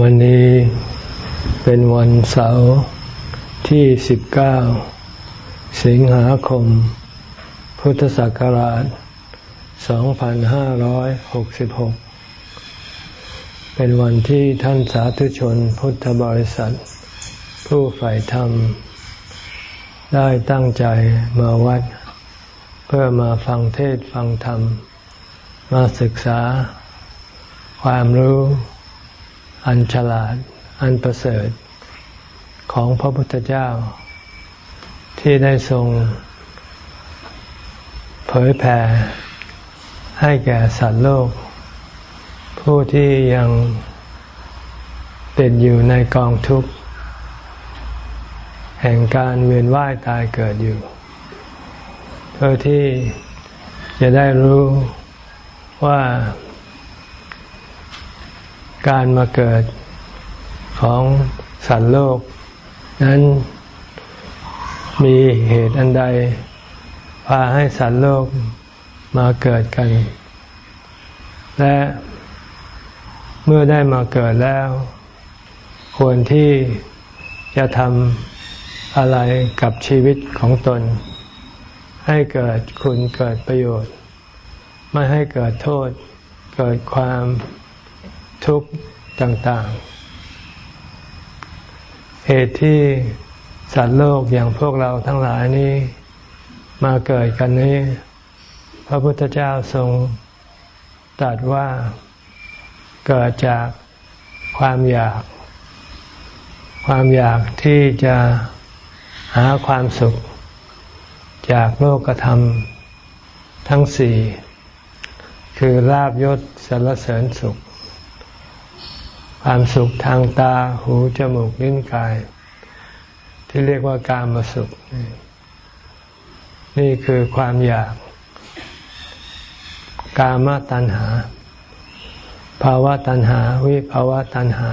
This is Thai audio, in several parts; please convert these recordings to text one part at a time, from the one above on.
วันนี้เป็นวันเสาร์ที่ 19 สิงหาคม พุทธศักราช 2566 เป็นวันที่ท่านสาธุชนพุทธบริษัท ผู้ใฝ่ธรรม ได้ตั้งใจมาวัด เพื่อมาฟังเทศฟังธรรม มาศึกษาความรู้ อันฉลาด อันประเสริฐของพระพุทธเจ้า ที่ได้ทรง เผยแผ่ให้แก่สัตว์โลก ผู้ที่ยังติดอยู่ในกองทุกข์ แห่งการเวียนว่ายตายเกิดอยู่ เพื่อที่จะได้รู้ว่า การมาเกิดของสัตว์โลก นั้นมีเหตุอันใด พาให้สัตว์โลกมาเกิดกัน และเมื่อได้มาเกิดแล้ว ควรที่จะทำอะไรกับชีวิตของตน ให้เกิดคุณเกิดประโยชน์ ไม่ให้เกิดโทษ เกิดความ ทุกข์ต่างๆ เหตุที่สัตว์โลกอย่างพวกเราทั้งหลายนี้มาเกิดกันนี้ พระพุทธเจ้าทรงตรัสว่าเกิดจากความอยาก ความอยากที่จะหาความสุข จากโลกธรรมทั้งสี่ คือลาบยศสรรเสริญสุข ความสุขทางตาหูจมูกลิ้นกาย ที่เรียกว่าการมาสุข นี่คือความอยาก กามาตัณหา ภาวะตัณหา วิภาวะตัณหา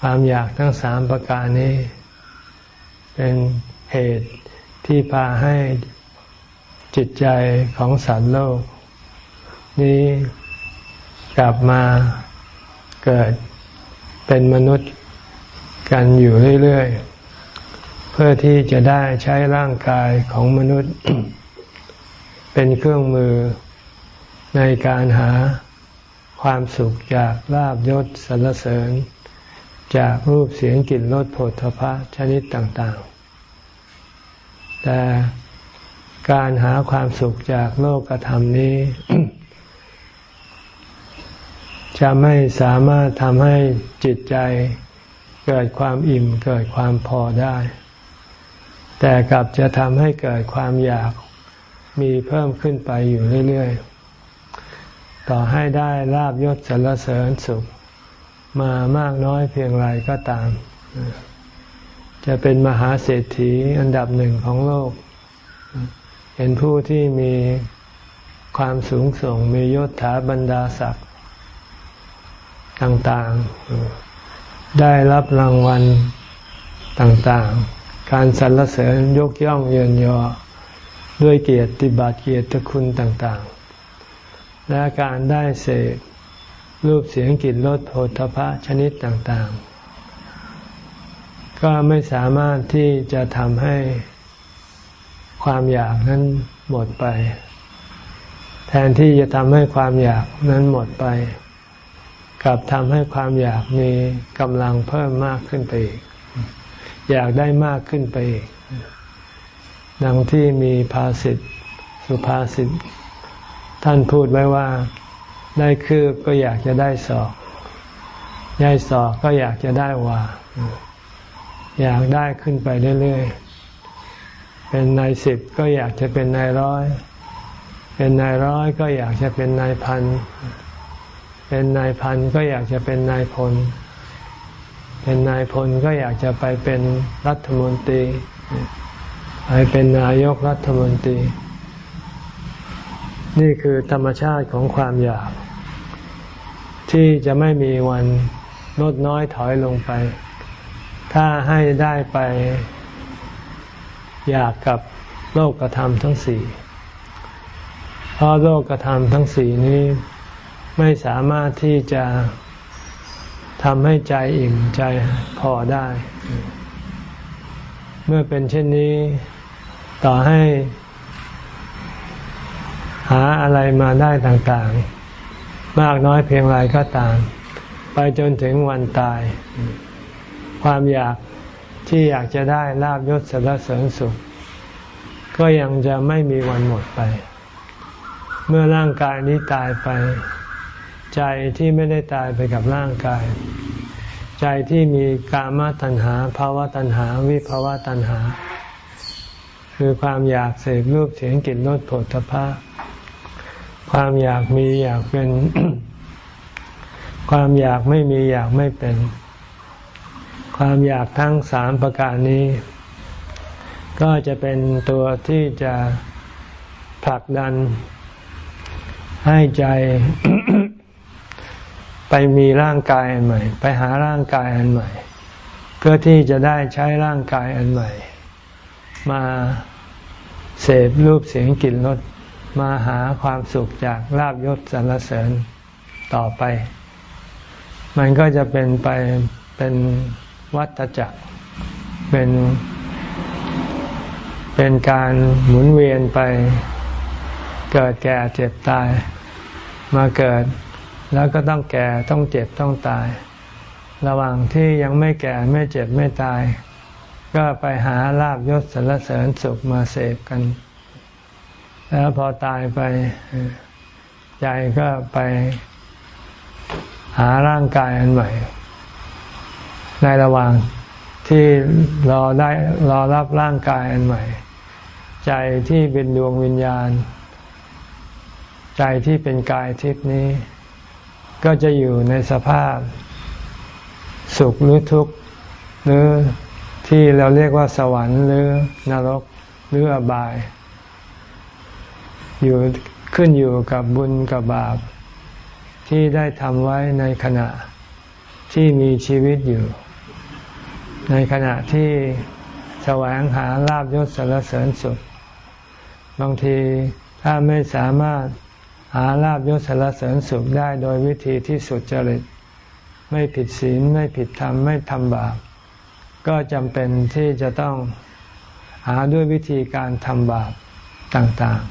ความอยากทั้งสามประการนี้ เป็นเหตุที่พาให้จิตใจของสัตว์โลก นี้กลับมา เกิดเป็นมนุษย์กันอยู่เรื่อยๆ เพื่อที่จะได้ใช้ร่างกายของมนุษย์ เป็นเครื่องมือในการหาความสุขจากลาบยศสรรเสริญ จากรูปเสียงกลิ่นรสผลทพะชนิดต่างๆ แต่การหาความสุขจากโลกธรรมนี้ จะไม่สามารถทำให้จิตใจเกิดความอิ่มเกิดความพอได้ แต่กลับจะทำให้เกิดความอยากมีเพิ่มขึ้นไปอยู่เรื่อยๆ ต่อให้ได้ลาบยศสรรเสริญสุข มามากน้อยเพียงไรก็ตาม จะเป็นมหาเศรษฐีอันดับหนึ่งของโลกเป็นผู้ที่มีความสูงส่งมียศถาบรรดาศักดิ์ ต่างๆ ได้รับรางวัลต่างๆ การสรรเสริญยกย่องเยินยอ ด้วยเกียรติบัตรเกียรติคุณต่างๆ และการได้เสกรูปเสียงกลิ่นรสโผฏฐะชนิดต่างๆ ก็ไม่สามารถที่จะทำให้ความอยากนั้นหมดไป แทนที่จะทำให้ความอยากนั้นหมดไป กับทำให้ความอยากมีกำลังเพิ่มมากขึ้นไปอีก อยากได้มากขึ้นไปอีก ดังที่มีภาษิตสุภาษิตท่านพูดไว้ว่า ได้คืบก็อยากจะได้ศอก ได้ศอกก็อยากจะได้วาอยากได้ขึ้นไปเรื่อยๆ เป็นนายสิบก็อยากจะเป็นนายร้อย เป็นนายร้อยก็อยากจะเป็นนายพัน เป็นนายพันก็อยากจะเป็นนายพล เป็นนายพลก็อยากจะไปเป็นรัฐมนตรีไปเป็นนายกรัฐมนตรี นี่คือธรรมชาติของความอยาก ที่จะไม่มีวันลดน้อยถอยลงไป ถ้าให้ได้ไปอยากกับโลกธรรมทั้งสี่เพราะโลกธรรมทั้งสี่นี้ ไม่สามารถที่จะทำให้ใจอิ่มใจพอได้ เมื่อเป็นเช่นนี้ ต่อให้ หาอะไรมาได้ต่างๆ มากน้อยเพียงไรก็ตาม ไปจนถึงวันตาย ความอยากที่อยากจะได้ลาบยศสรรเสริญสุข ก็ยังจะไม่มีวันหมดไป เมื่อร่างกายนี้ตายไป ใจที่ไม่ได้ตายไปกับร่างกาย ใจที่มีกามตัณหาภาวะตัณหา วิภาวะตัณหา คือความอยากเสพรูปเสียงกลิ่นรสผลตภะความอยากมีอยากเป็น ความอยากไม่มีอยากไม่เป็น ความอยากทั้งสามประการนี้ ก็จะเป็นตัวที่จะผลักดันให้ใจ ไปมีร่างกายอันใหม่ ไปหาร่างกายอันใหม่ เพื่อที่จะได้ใช้ร่างกายอันใหม่ มาเสพรูปเสียงกลิ่นรสมาหาความสุขจากลาบยศสรรเสริญต่อไป มันก็จะเป็นไปเป็นวัฏจักร เป็น เป็นการหมุนเวียนไป เกิดแก่เจ็บตาย มาเกิด แล้วก็ต้องแก่ต้องเจ็บต้องตาย ระหว่างที่ยังไม่แก่ไม่เจ็บไม่ตาย ก็ไปหาลาบยศสรรเสริญสุขมาเสพกัน แล้วพอตายไปใจก็ไปหาร่างกายอันใหม่ ในระหว่างที่รอได้รอรับร่างกายอันใหม่ ใจที่เป็นดวงวิญญาณ ใจที่เป็นกายทิพนี้ ก็จะอยู่ในสภาพสุขหรือทุกข์หรือที่เราเรียกว่าสวรรค์หรือนรกหรืออบาย อยู่ขึ้นอยู่กับบุญกับบาป ที่ได้ทำไว้ในขณะที่มีชีวิตอยู่ ในขณะที่แสวงหาลาบยศสารเสริญสุข บางทีถ้าไม่สามารถ หาลาบยศสารเสริญสุขได้โดยวิธีที่สุดจริต ไม่ผิดศีลไม่ผิดธรรมไม่ทำบาปก็จำเป็นที่จะต้องหาด้วยวิธีการทำบาปต่าง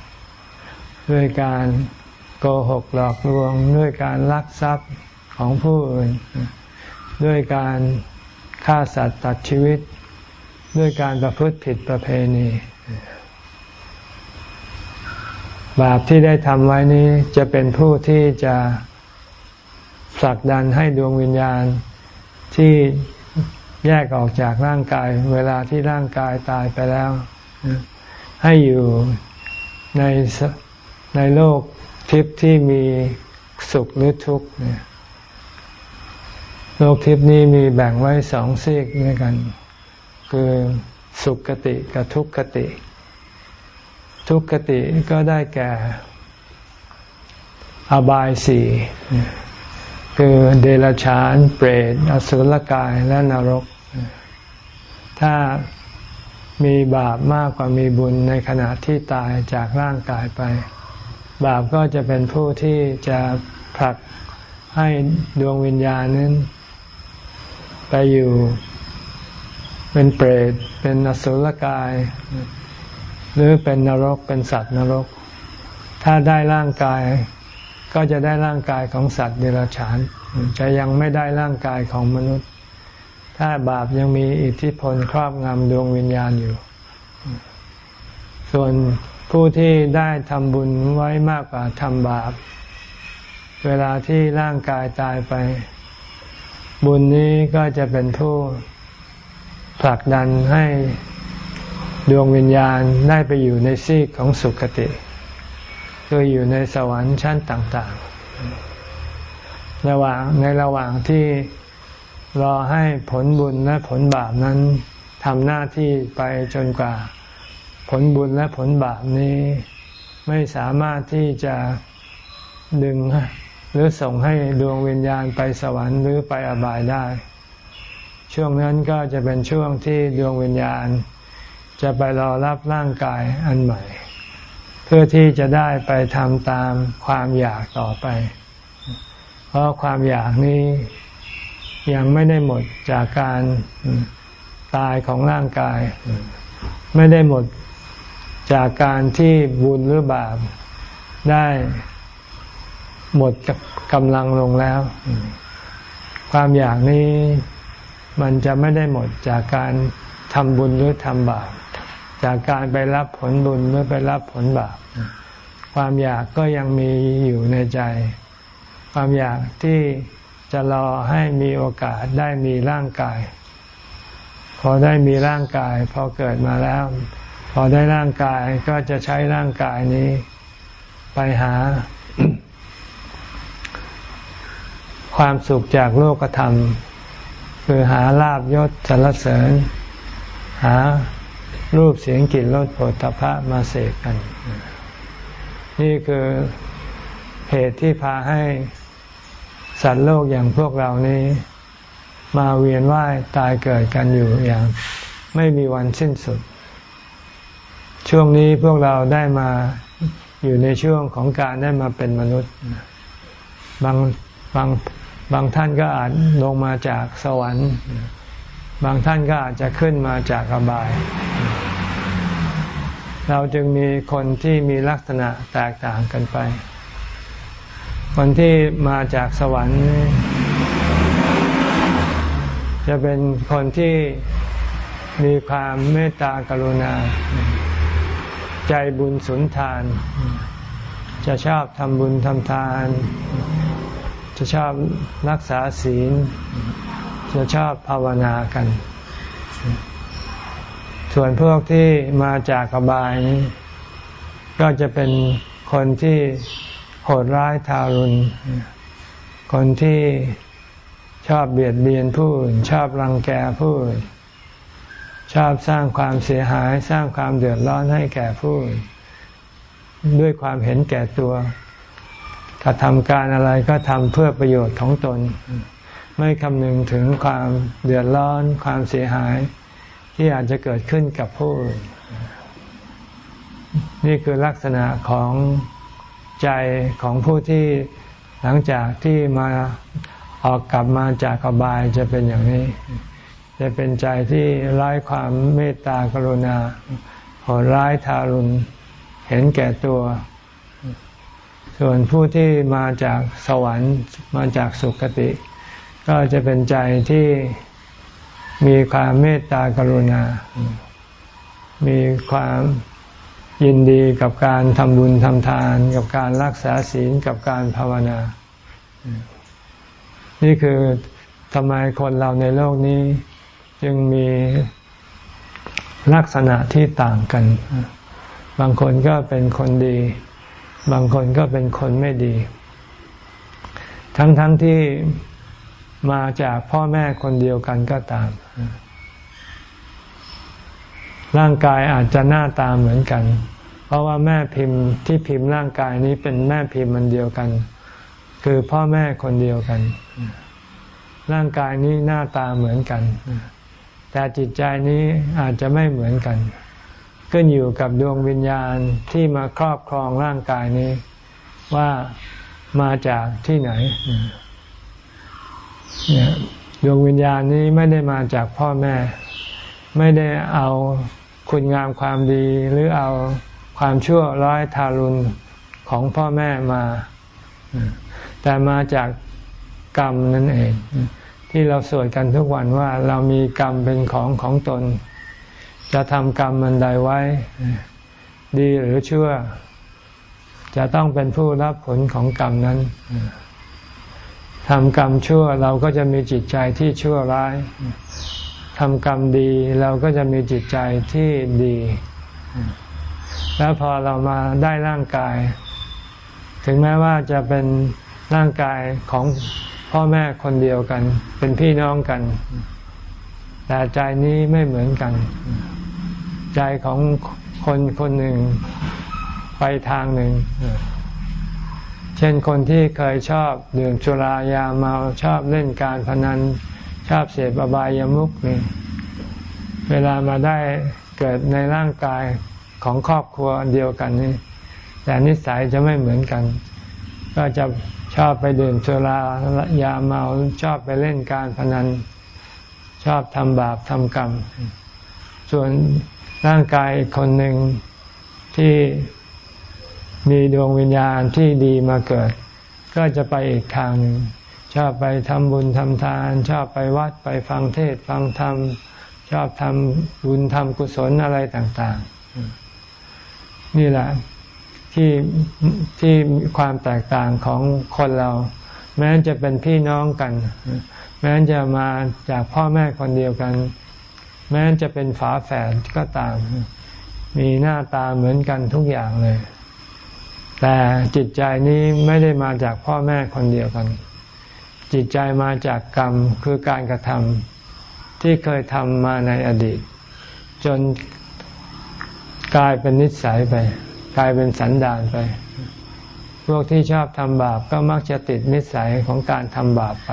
ๆ ด้วยการโกหกหลอกลวง ด้วยการลักทรัพย์ของผู้อื่น ด้วยการฆ่าสัตว์ตัดชีวิต ด้วยการประพฤติผิดประเพณี บาปที่ได้ทำไว้นี้จะเป็นผู้ที่จะผลักดันให้ดวงวิญญาณที่แยกออกจากร่างกาย เวลาที่ร่างกายตายไปแล้ว ให้อยู่ในในโลกทิพย์ที่มีสุขหรือทุกข์เนี่ยโลกทิพย์นี้มีแบ่งไว้สองซีกด้วยกัน คือสุขกติกับทุกขกติ ทุกขติก็ได้แก่ อบายสี่คือเดรัจฉานเปรตอสุรกายและนรก ถ้ามีบาปมากกว่ามีบุญในขณะที่ตายจากร่างกายไป บาปก็จะเป็นผู้ที่จะผลักให้ดวงวิญญาณนั้น ไปอยู่เป็นเปรต เป็นอสุรกาย หรือเป็นนรกเป็นสัตว์นรก ถ้าได้ร่างกาย ก็จะได้ร่างกายของสัตว์เดรัจฉาน จะยังไม่ได้ร่างกายของมนุษย์ ถ้าบาปยังมีอิทธิพลครอบงำดวงวิญญาณอยู่ ส่วนผู้ที่ได้ทำบุญไว้มากกว่าทำบาป เวลาที่ร่างกายตายไป บุญนี้ก็จะเป็นผู้ผลักดันให้ ดวงวิญญาณได้ไปอยู่ในซีกของสุคติคืออยู่ในสวรรค์ชั้นต่าง ๆ ระหว่างในระหว่างที่รอให้ผลบุญและผลบาปนั้นทำหน้าที่ไปจนกว่า ผลบุญและผลบาปนี้ ไม่สามารถที่จะดึงหรือส่งให้ดวงวิญญาณไปสวรรค์หรือไปอบายได้ ช่วงนั้นก็จะเป็นช่วงที่ดวงวิญญาณ จะไปรอรับร่างกายอันใหม่ เพื่อที่จะได้ไปทำตามความอยากต่อไป เพราะความอยากนี้ยังไม่ได้หมดจากการตายของร่างกาย ไม่ได้หมดจากการที่บุญหรือบาปได้หมดกับกำลังลงแล้ว ความอยากนี้มันจะไม่ได้หมดจากการทำบุญหรือทำบาป จากการไปรับผลบุญหรือไปรับผลบาปความอยากก็ยังมีอยู่ในใจ ความอยากที่จะรอให้มีโอกาสได้มีร่างกาย พอได้มีร่างกาย พอเกิดมาแล้ว พอได้ร่างกายก็จะใช้ร่างกายนี้ ไปหา ความสุขจากโลกธรรม คือหาลาบยศสรรเสริญ หา รูปเสียงกลิ่นรสโผฏฐพะมาเสกกัน นี่คือเหตุที่พาให้สัตว์โลกอย่างพวกเรานี้ มาเวียนว่ายตายเกิดกันอยู่อย่าง ไม่มีวันสิ้นสุด ช่วงนี้พวกเราได้มาอยู่ในช่วงของการได้มาเป็นมนุษย์ บางบางบางท่านก็อาจลงมาจากสวรรค์ บางท่านก็อาจจะขึ้นมาจากอบาย เราจึงมีคนที่มีลักษณะแตกต่างกันไป คนที่มาจากสวรรค์ จะเป็นคนที่มีความเมตตากรุณา ใจบุญสุนทาน จะชอบทำบุญทำทาน จะชอบรักษาศีล จะชอบภาวนากัน ส่วนพวกที่มาจากกบายนี้ก็จะเป็นคนที่โหดร้ายทารุณ คนที่ชอบเบียดเบียนผู้อื่นชอบรังแกผู้อื่นชอบสร้างความเสียหายสร้างความเดือดร้อนให้แก่ผู้อื่นด้วยความเห็นแก่ตัวกระทำการอะไรก็ทำเพื่อประโยชน์ของตน ไม่คำนึงถึงความเดือดร้อนความเสียหาย ที่อาจจะเกิดขึ้นกับผู้อื่นนี่คือลักษณะของใจของผู้ที่หลังจากที่มาออกกลับมาจากอบายจะเป็นอย่างนี้ จะเป็นใจที่ร้ายความเมตตากรุณาโหดร้ายทารุณเห็นแก่ตัว ส่วนผู้ที่มาจากสวรรค์มาจากสุคติ ก็จะเป็นใจที่มีความเมตตากรุณา มีความยินดีกับการทำบุญทำทาน กับการรักษาศีลกับการภาวนา นี่คือทำไมคนเราในโลกนี้ จึงมีลักษณะที่ต่างกัน บางคนก็เป็นคนดี บางคนก็เป็นคนไม่ดี ทั้งๆทที่ มาจากพ่อแม่คนเดียวกันก็ตาม ร่างกายอาจจะหน้าตาเหมือนกัน เพราะว่าแม่พิมพ์ที่พิมพ์ร่างกายนี้เป็นแม่พิมพ์มันเดียวกัน คือพ่อแม่คนเดียวกัน ร่างกายนี้หน้าตาเหมือนกัน แต่จิตใจนี้อาจจะไม่เหมือนกันขึ้นอยู่กับดวงวิญญาณที่มาครอบครองร่างกายนี้ ว่ามาจากที่ไหน ดวงวิญญาณนี้ไม่ได้มาจากพ่อแม่ ไม่ได้เอาคุณงามความดีหรือเอาความชั่วร้ายทารุณของพ่อแม่มา แต่มาจากกรรมนั่นเอง ที่เราสวดกันทุกวันว่าเรามีกรรมเป็นของของตน จะทำกรรมมันใดไว้ ดีหรือชั่ว จะต้องเป็นผู้รับผลของกรรมนั้น ทำกรรมชั่วเราก็จะมีจิตใจที่ชั่วร้ายทำกรรมดีเราก็จะมีจิตใจที่ดี แล้วพอเรามาได้ร่างกาย ถึงแม้ว่าจะเป็นร่างกายของพ่อแม่คนเดียวกัน เป็นพี่น้องกัน แต่ใจนี้ไม่เหมือนกัน ใจของคนคนหนึ่งไปทางหนึ่ง เช่นคนที่เคยชอบดื่มสุรายาเมาชอบเล่นการพนัน ชอบเสพอบายามุขนี่เวลามาได้เกิดในร่างกายของครอบครัวเดียวกันนี่แต่นิสัยจะไม่เหมือนกัน ก็จะชอบไปดื่มสุรายาเมาชอบไปเล่นการพนัน ชอบทำบาปทำกรรม ส่วนร่างกายคนหนึ่งที่ มีดวงวิญญาณที่ดีมาเกิด ก็จะไปอีกทางหนึ่ง ชอบไปทำบุญทำทาน ชอบไปวัดไปฟังเทศฟังธรรม ชอบทำบุญทำกุศลอะไรต่างๆ นี่แหละที่ที่ความแตกต่างของคนเรา แม้จะเป็นพี่น้องกัน แม้จะมาจากพ่อแม่คนเดียวกัน แม้จะเป็นฝาแฝดก็ตาม มีหน้าตาเหมือนกันทุกอย่างเลย แต่จิตใจนี้ไม่ได้มาจากพ่อแม่คนเดียวกัน จิตใจมาจากกรรมคือการกระทำที่เคยทำมาในอดีต จนกลายเป็นนิสัยไป กลายเป็นสันดานไป พวกที่ชอบทำบาปก็มักจะติดนิสัยของการทำบาปไป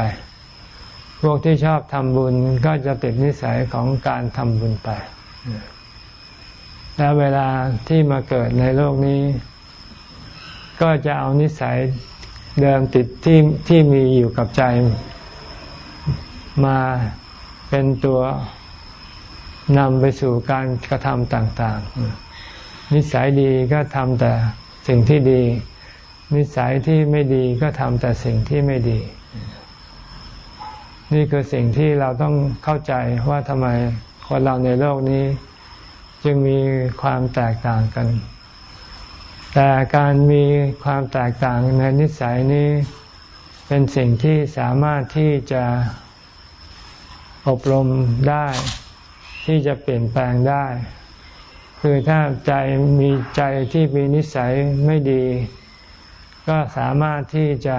พวกที่ชอบทำบุญก็จะติดนิสัยของการทำบุญไปแล้วเวลาที่มาเกิดในโลกนี้ ก็จะเอานิสัยเดิมติดที่ที่มีอยู่กับใจ มาเป็นตัวนำไปสู่การกระทำต่าง ๆ นิสัยดีก็ทำแต่สิ่งที่ดี นิสัยที่ไม่ดีก็ทำแต่สิ่งที่ไม่ดี นี่คือสิ่งที่เราต้องเข้าใจว่าทำไมคนเราในโลกนี้ จึงมีความแตกต่างกัน แต่การมีความแตกต่างในนิสัยนี้ เป็นสิ่งที่สามารถที่จะอบรมได้ ที่จะเปลี่ยนแปลงได้ คือถ้าใจมีใจที่มีนิสัยไม่ดี ก็สามารถที่จะ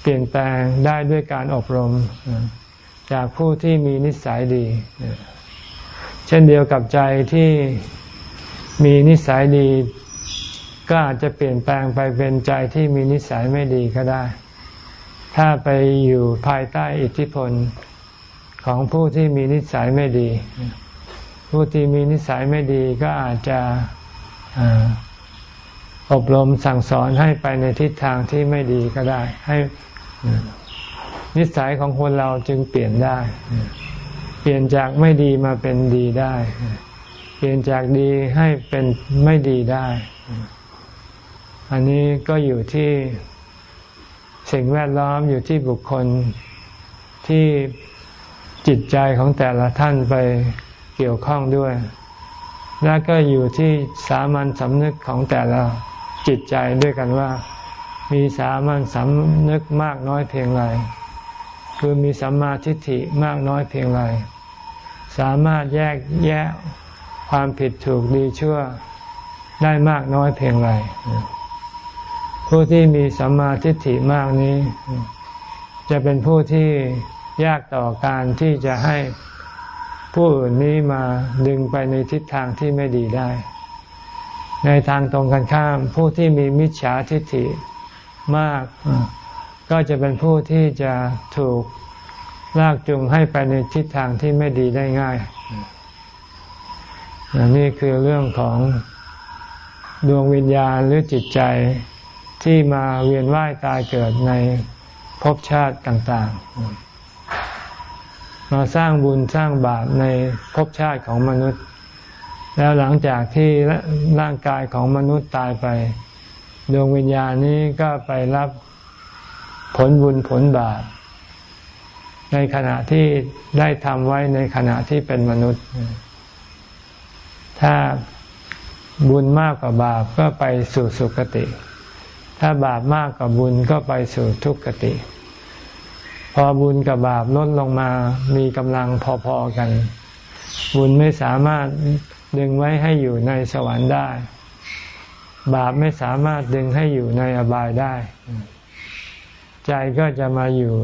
เปลี่ยนแปลงได้ด้วยการอบรม จากผู้ที่มีนิสัยดี เช่นเดียวกับใจที่มีนิสัยดี ก็อาจจะเปลี่ยนแปลงไปเป็นใจที่มีนิสัยไม่ดีก็ได้ ถ้าไปอยู่ภายใต้อิทธิพลของผู้ที่มีนิสัยไม่ดี ผู้ที่มีนิสัยไม่ดีก็อาจจะอบรมสั่งสอนให้ไปในทิศทางที่ไม่ดีก็ได้ ให้นิสัยของคนเราจึงเปลี่ยนได้ เปลี่ยนจากไม่ดีมาเป็นดีได้ เปลี่ยนจากดีให้เป็นไม่ดีได้ อันนี้ก็อยู่ที่สิ่งแวดล้อมอยู่ที่บุคคลที่จิตใจของแต่ละท่านไปเกี่ยวข้องด้วย และก็อยู่ที่สามัญสำนึกของแต่ละจิตใจด้วยกันว่า มีสามัญสำนึกมากน้อยเพียงไรคือมีสัมมาทิฏฐิมากน้อยเพียงไรสามารถแยกแยะความผิดถูกดีชั่วได้มากน้อยเพียงไร ผู้ที่มีสัมมาทิฏฐิมากนี้ จะเป็นผู้ที่ยากต่อการที่จะให้ผู้อื่นนี้มาดึงไปในทิศทางที่ไม่ดีได้ ในทางตรงกันข้าม ผู้ที่มีมิจฉาทิฏฐิมาก ก็จะเป็นผู้ที่จะถูกลากจูงให้ไปในทิศทางที่ไม่ดีได้ง่าย นี่คือเรื่องของดวงวิญญาณหรือจิตใจ ที่มาเวียนว่ายตายเกิดในภพชาติต่าง ๆ มาสร้างบุญสร้างบาปในภพชาติของมนุษย์ แล้วหลังจากที่ร่างกายของมนุษย์ตายไป ดวงวิญญาณนี้ก็ไปรับผลบุญผลบาปในขณะที่ได้ทำไว้ในขณะที่เป็นมนุษย์ ถ้าบุญมากกว่าบาปก็ไปสู่สุคติ ถ้าบาปมากกว่าบุญก็ไปสู่ทุกขติ พอบุญกับบาปลดลงมามีกำลังพอๆกัน บุญไม่สามารถดึงไว้ให้อยู่ในสวรรค์ได้ บาปไม่สามารถดึงให้อยู่ในอบายได้ ใจก็จะมาอยู่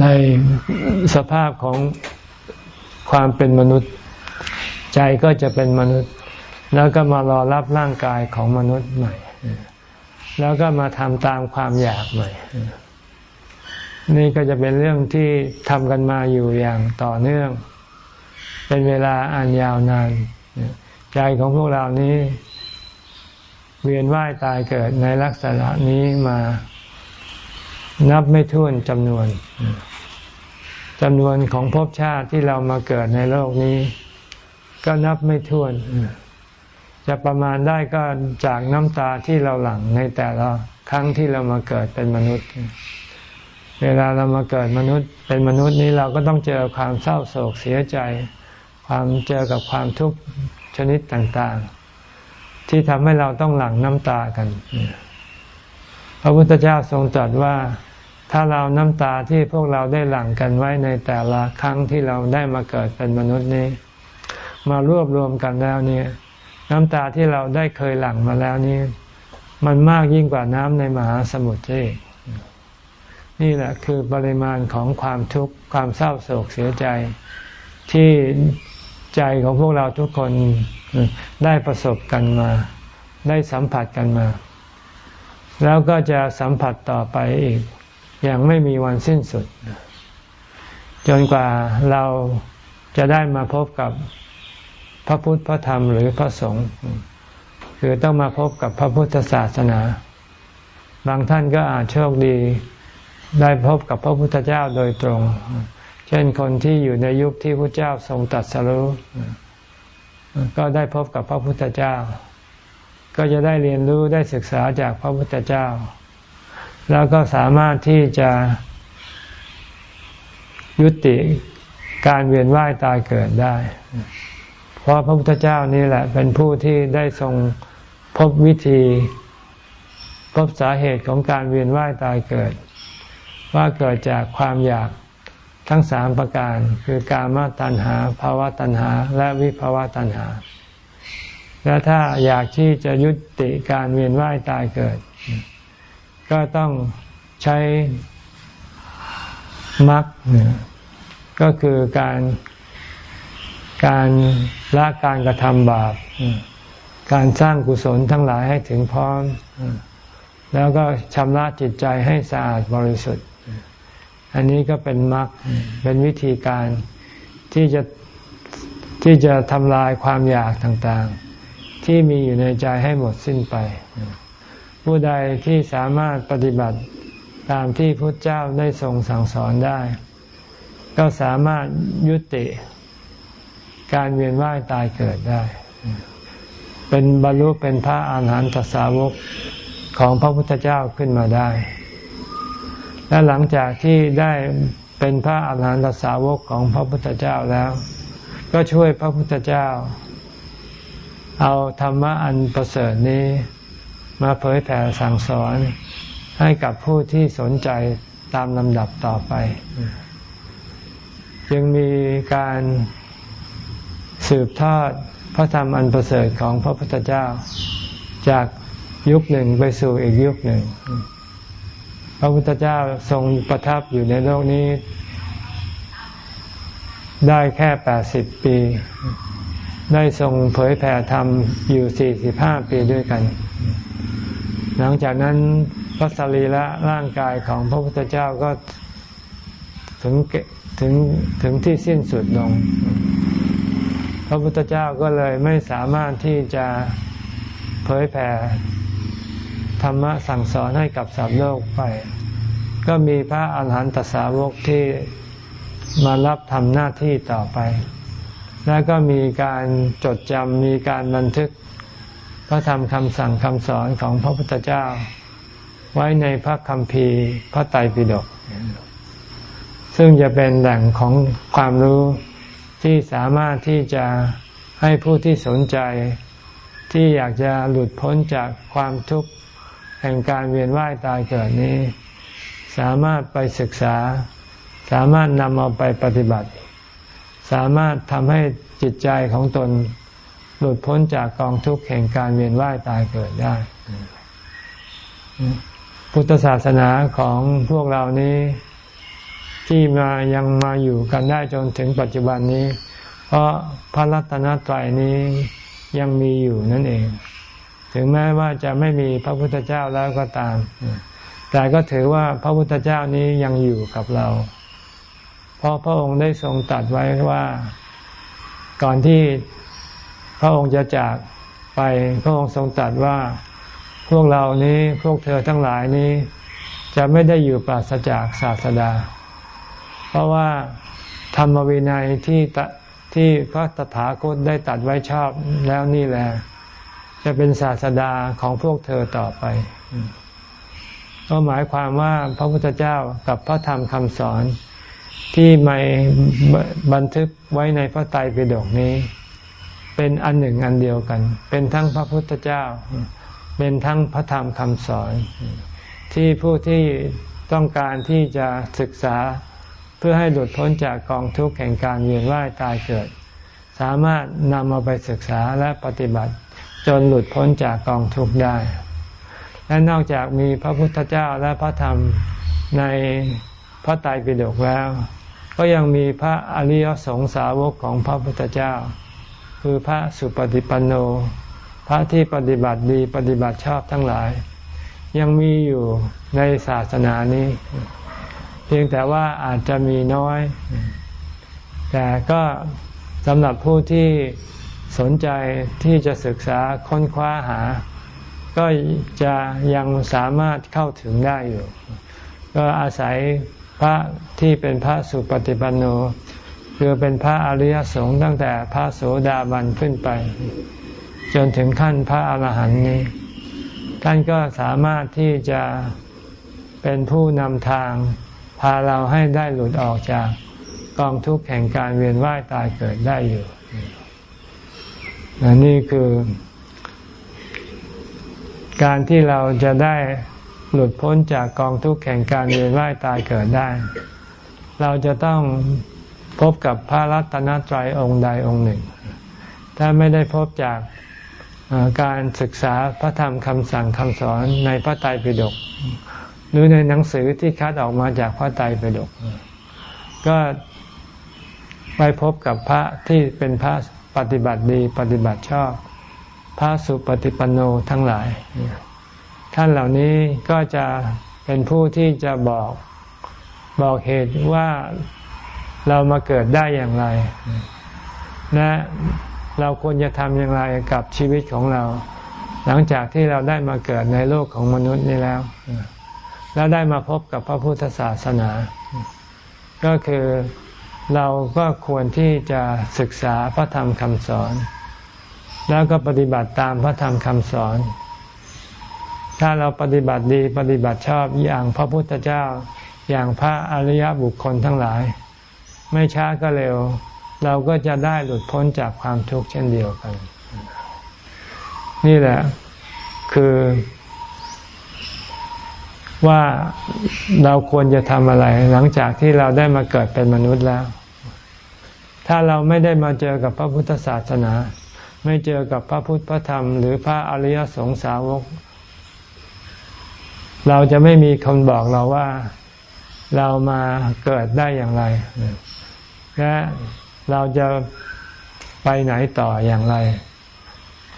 ในสภาพของความเป็นมนุษย์ ใจก็จะเป็นมนุษย์ แล้วก็มารอรับร่างกายของมนุษย์ใหม่ แล้วก็มาทำตามความอยากใหม่ นี่ก็จะเป็นเรื่องที่ทำกันมาอยู่อย่างต่อเนื่อง เป็นเวลาอันยาวนานใจของพวกเรานี้ เวียนว่ายตายเกิดในลักษณะนี้มานับไม่ถ้วนจำนวนจำนวนของภพชาติที่เรามาเกิดในโลกนี้ ก็นับไม่ถ้วน จะประมาณได้ก็จากน้ำตาที่เราหลั่งในแต่ละครั้งที่เรามาเกิดเป็นมนุษย์ เวลาเรามาเกิดมนุษย์เป็นมนุษย์นี้เราก็ต้องเจอความเศร้าโศกเสียใจ ความเจอกับความทุกข์ชนิดต่างๆ ที่ทำให้เราต้องหลั่งน้ำตากัน พระพุทธเจ้าทรงตรัสว่าถ้าเราน้ำตาที่พวกเราได้หลั่งกันไว้ในแต่ละครั้งที่เราได้มาเกิดเป็นมนุษย์นี้ มารวบรวมกันแล้วเนี่ย น้ำตาที่เราได้เคยหลั่งมาแล้วนี้ มันมากยิ่งกว่าน้ำในมหาสมุทรเองนี่แหละคือปริมาณของความทุกข์ความเศร้าโศกเสียใจ ที่ใจของพวกเราทุกคนได้ประสบกันมา ได้สัมผัสกันมา แล้วก็จะสัมผัสต่อไปอีก อย่างไม่มีวันสิ้นสุด จนกว่าเราจะได้มาพบกับ พระพุทธพระธรรมหรือพระสงฆ์คือต้องมาพบกับพระพุทธศาสนา บางท่านก็อาจโชคดีได้พบกับพระพุทธเจ้าโดยตรง เช่นคนที่อยู่ในยุคที่พระเจ้าทรงตัดสรุก็ได้พบกับพระพุทธเจ้า ก็จะได้เรียนรู้ได้ศึกษาจากพระพุทธเจ้า แล้วก็สามารถที่จะยุติการเวียนว่ายตายเกิดได้ เพราะพระพุทธเจ้านี่แหละ เป็นผู้ที่ได้ทรงพบวิธี พบสาเหตุของการเวียนว่ายตายเกิด ว่าเกิดจากความอยากทั้งสามประการ คือการมตัณหาภาวะตัณหา และวิภาวะตัณหา และถ้าอยากที่จะยุติการเวียนว่ายตายเกิด ก็ต้องใช้มรรคก็คือการการ ละการกระทำบาป การสร้างกุศลทั้งหลายให้ถึงพร้อม แล้วก็ชำระจิตใจให้สะอาดบริสุทธิ์ อันนี้ก็เป็นมรรคเป็นวิธีการที่จะที่จะทำลายความอยากต่างๆ ที่มีอยู่ในใจให้หมดสิ้นไป ผู้ใดที่สามารถปฏิบัติตามที่พุทธเจ้าได้ทรงสั่งสอนได้ ก็สามารถยุติ การเวียนว่ายตายเกิดได้ เป็นบรรลุเป็นพระอาหารหันตสาวกของพระพุทธเจ้าขึ้นมาได้ และหลังจากที่ได้เป็นพระอาหารหันตสาวกของพระพุทธเจ้าแล้ว ก็ช่วยพระพุทธเจ้า เอาธรรมะอันประเสริฐนี้ มาเผยแผ่สั่งสอนให้กับผู้ที่สนใจตามลำดับต่อไป จึงมีการ สืบทอดพระธรรมอันประเสริฐของพระพุทธเจ้า จากยุคหนึ่งไปสู่อีกยุคหนึ่ง พระพุทธเจ้าทรงประทับอยู่ในโลกนี้ ได้แค่แปดสิบปี ได้ทรงเผยแผ่ธรรมอยู่สี่สิบห้าปีด้วยกัน หลังจากนั้นพระสรีละร่างกายของพระพุทธเจ้าก็ถึงถึงถึงที่สิ้นสุดลง ระพุทธเจ้าก็เลยไม่สามารถที่จะเผยแผ่ธรรมะสั่งสอนให้กับสัตว์โลกไป ก็มีพระอาหารหันตสาวกที่มารับทำหน้าที่ต่อไป แล้วก็มีการจดจำมีการบันทึกพระธรรมคำสั่งคำสอนของพระพุทธเจ้า ไว้ในพระคัมภีร์พระไตรปิฎกซึ่งจะเป็นแหล่งของความรู้ ที่สามารถที่จะให้ผู้ที่สนใจ ที่อยากจะหลุดพ้นจากความทุกข์แห่งการเวียนว่ายตายเกิดนี้ สามารถไปศึกษา สามารถนำเอาไปปฏิบัติ สามารถทำให้จิตใจของตนหลุดพ้นจากกองทุกข์แห่งการเวียนว่ายตายเกิดได้ พุทธศาสนาของพวกเรานี้ ที่มายังมาอยู่กันได้จนถึงปัจจุบันนี้ เพราะพระรัตนตรัยนี้ยังมีอยู่นั่นเอง ถึงแม้ว่าจะไม่มีพระพุทธเจ้าแล้วก็ตาม แต่ก็ถือว่าพระพุทธเจ้านี้ยังอยู่กับเรา เพราะพระองค์ได้ทรงตัดไว้ว่า ก่อนที่พระองค์จะจากไปพระองค์ทรงตรัสว่าพวกเรานี้พวกเธอทั้งหลายนี้ จะไม่ได้อยู่ปราศจากศาสดา เพราะว่าธรรมวินัยที่ที่พระตถาคตได้ตัดไว้ชอบแล้วนี่แหละจะเป็นศาสดาของพวกเธอต่อไป ก็หมายความว่าพระพุทธเจ้ากับพระธรรมคำสอนที่ไม่บันทึกไว้ในพระไตรปิฎกนี้ เป็นอันหนึ่งอันเดียวกัน เป็นทั้งพระพุทธเจ้า เป็นทั้งพระธรรมคำสอน ที่ผู้ที่ต้องการที่จะศึกษา พื่อให้หลุดพ้นจากกองทุกข์แห่งการเวียนว่ายตายเกิด สามารถนำมาไปศึกษาและปฏิบัติ จนหลุดพ้นจากกองทุกข์ได้ และนอกจากมีพระพุทธเจ้าและพระธรรมในพระไตรปิฎกแล้ว ก็ยังมีพระอริยสงสาวกของพระพุทธเจ้า คือพระสุปฏิปันโน พระที่ปฏิบัติดีปฏิบัติชอบทั้งหลาย ยังมีอยู่ในศาสนานี้ พียงแต่ว่าอาจจะมีน้อย แต่ก็สำหรับผู้ที่สนใจที่จะศึกษาค้นคว้าหา ก็จะยังสามารถเข้าถึงได้อยู่ ก็อาศัยพระที่เป็นพระสุปฏิปันโน คือเป็นพระอริยสงฆ์ตั้งแต่พระโสดาบันขึ้นไป จนถึงขั้นพระอาหารหันต์นี้ ท่านก็สามารถที่จะเป็นผู้นำทาง พาเราให้ได้หลุดออกจากกองทุกข์แห่งการเวียนว่ายตายเกิดได้อยู่นี่คือ การที่เราจะได้หลุดพ้นจากกองทุกข์แห่งการเวียนว่ายตายเกิดได้ เราจะต้องพบกับพระรัตนตรัยองค์ใดองค์หนึ่ง ถ้าไม่ได้พบจากการศึกษาพระธรรมคำสั่งคำสอนในพระไตรปิฎก หรือในหนังสือที่คัดออกมาจากพระไตรปิฎกก็ไปพบกับพระที่เป็นพระปฏิบัติดีปฏิบัติชอบ พระสุปฏิปันโนทั้งหลาย ท่านเหล่านี้ก็จะเป็นผู้ที่จะบอกบอกเหตุว่าเรามาเกิดได้อย่างไร และเราควรจะทำอย่างไรกับชีวิตของเรา หลังจากที่เราได้มาเกิดในโลกของมนุษย์นี้แล้ว แล้วได้มาพบกับพระพุทธศาสนา ก็คือเราก็ควรที่จะศึกษาพระธรรมคำสอน แล้วก็ปฏิบัติตามพระธรรมคำสอน ถ้าเราปฏิบัติดีปฏิบัติชอบอย่างพระพุทธเจ้า อย่างพระอริยบุคคลทั้งหลาย ไม่ช้าก็เร็ว เราก็จะได้หลุดพ้นจากความทุกข์เช่นเดียวกัน นี่แหละคือ ว่าเราควรจะทำอะไร หลังจากที่เราได้มาเกิดเป็นมนุษย์แล้ว ถ้าเราไม่ได้มาเจอกับพระพุทธศาสนา ไม่เจอกับพระพุทธพระธรรม หรือพระอริยสงสาวก เราจะไม่มีคนบอกเราว่าเรามาเกิดได้อย่างไรและเราจะไปไหนต่ออย่างไร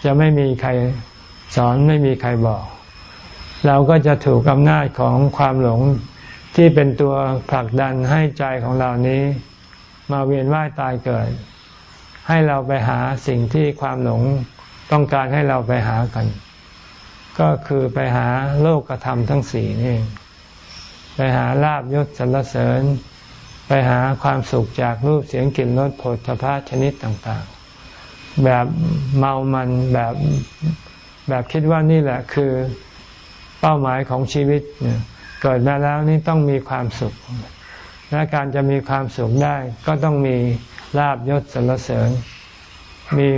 จะไม่มีใครสอนไม่มีใครบอก เราก็จะถูกอำนาจของความหลงที่เป็นตัวผลักดันให้ใจของเรานี้ มาเวียนว่ายตายเกิด ให้เราไปหาสิ่งที่ความหลงต้องการให้เราไปหากัน ก็คือไปหาโลกธรรมทั้งสี่นี่ไปหาลาบยศสรรเสริญ ไปหาความสุขจากรูปเสียงกลิ่นรสผลพภะชนิดต่างๆ แบบเมามันแบบแบบคิดว่านี่แหละคือ เป้าหมายของชีวิตเกิดมาแล้วนี่ต้องมีความสุข และการจะมีความสุขได้ก็ต้องมีลาบยศสรรเสริญ มี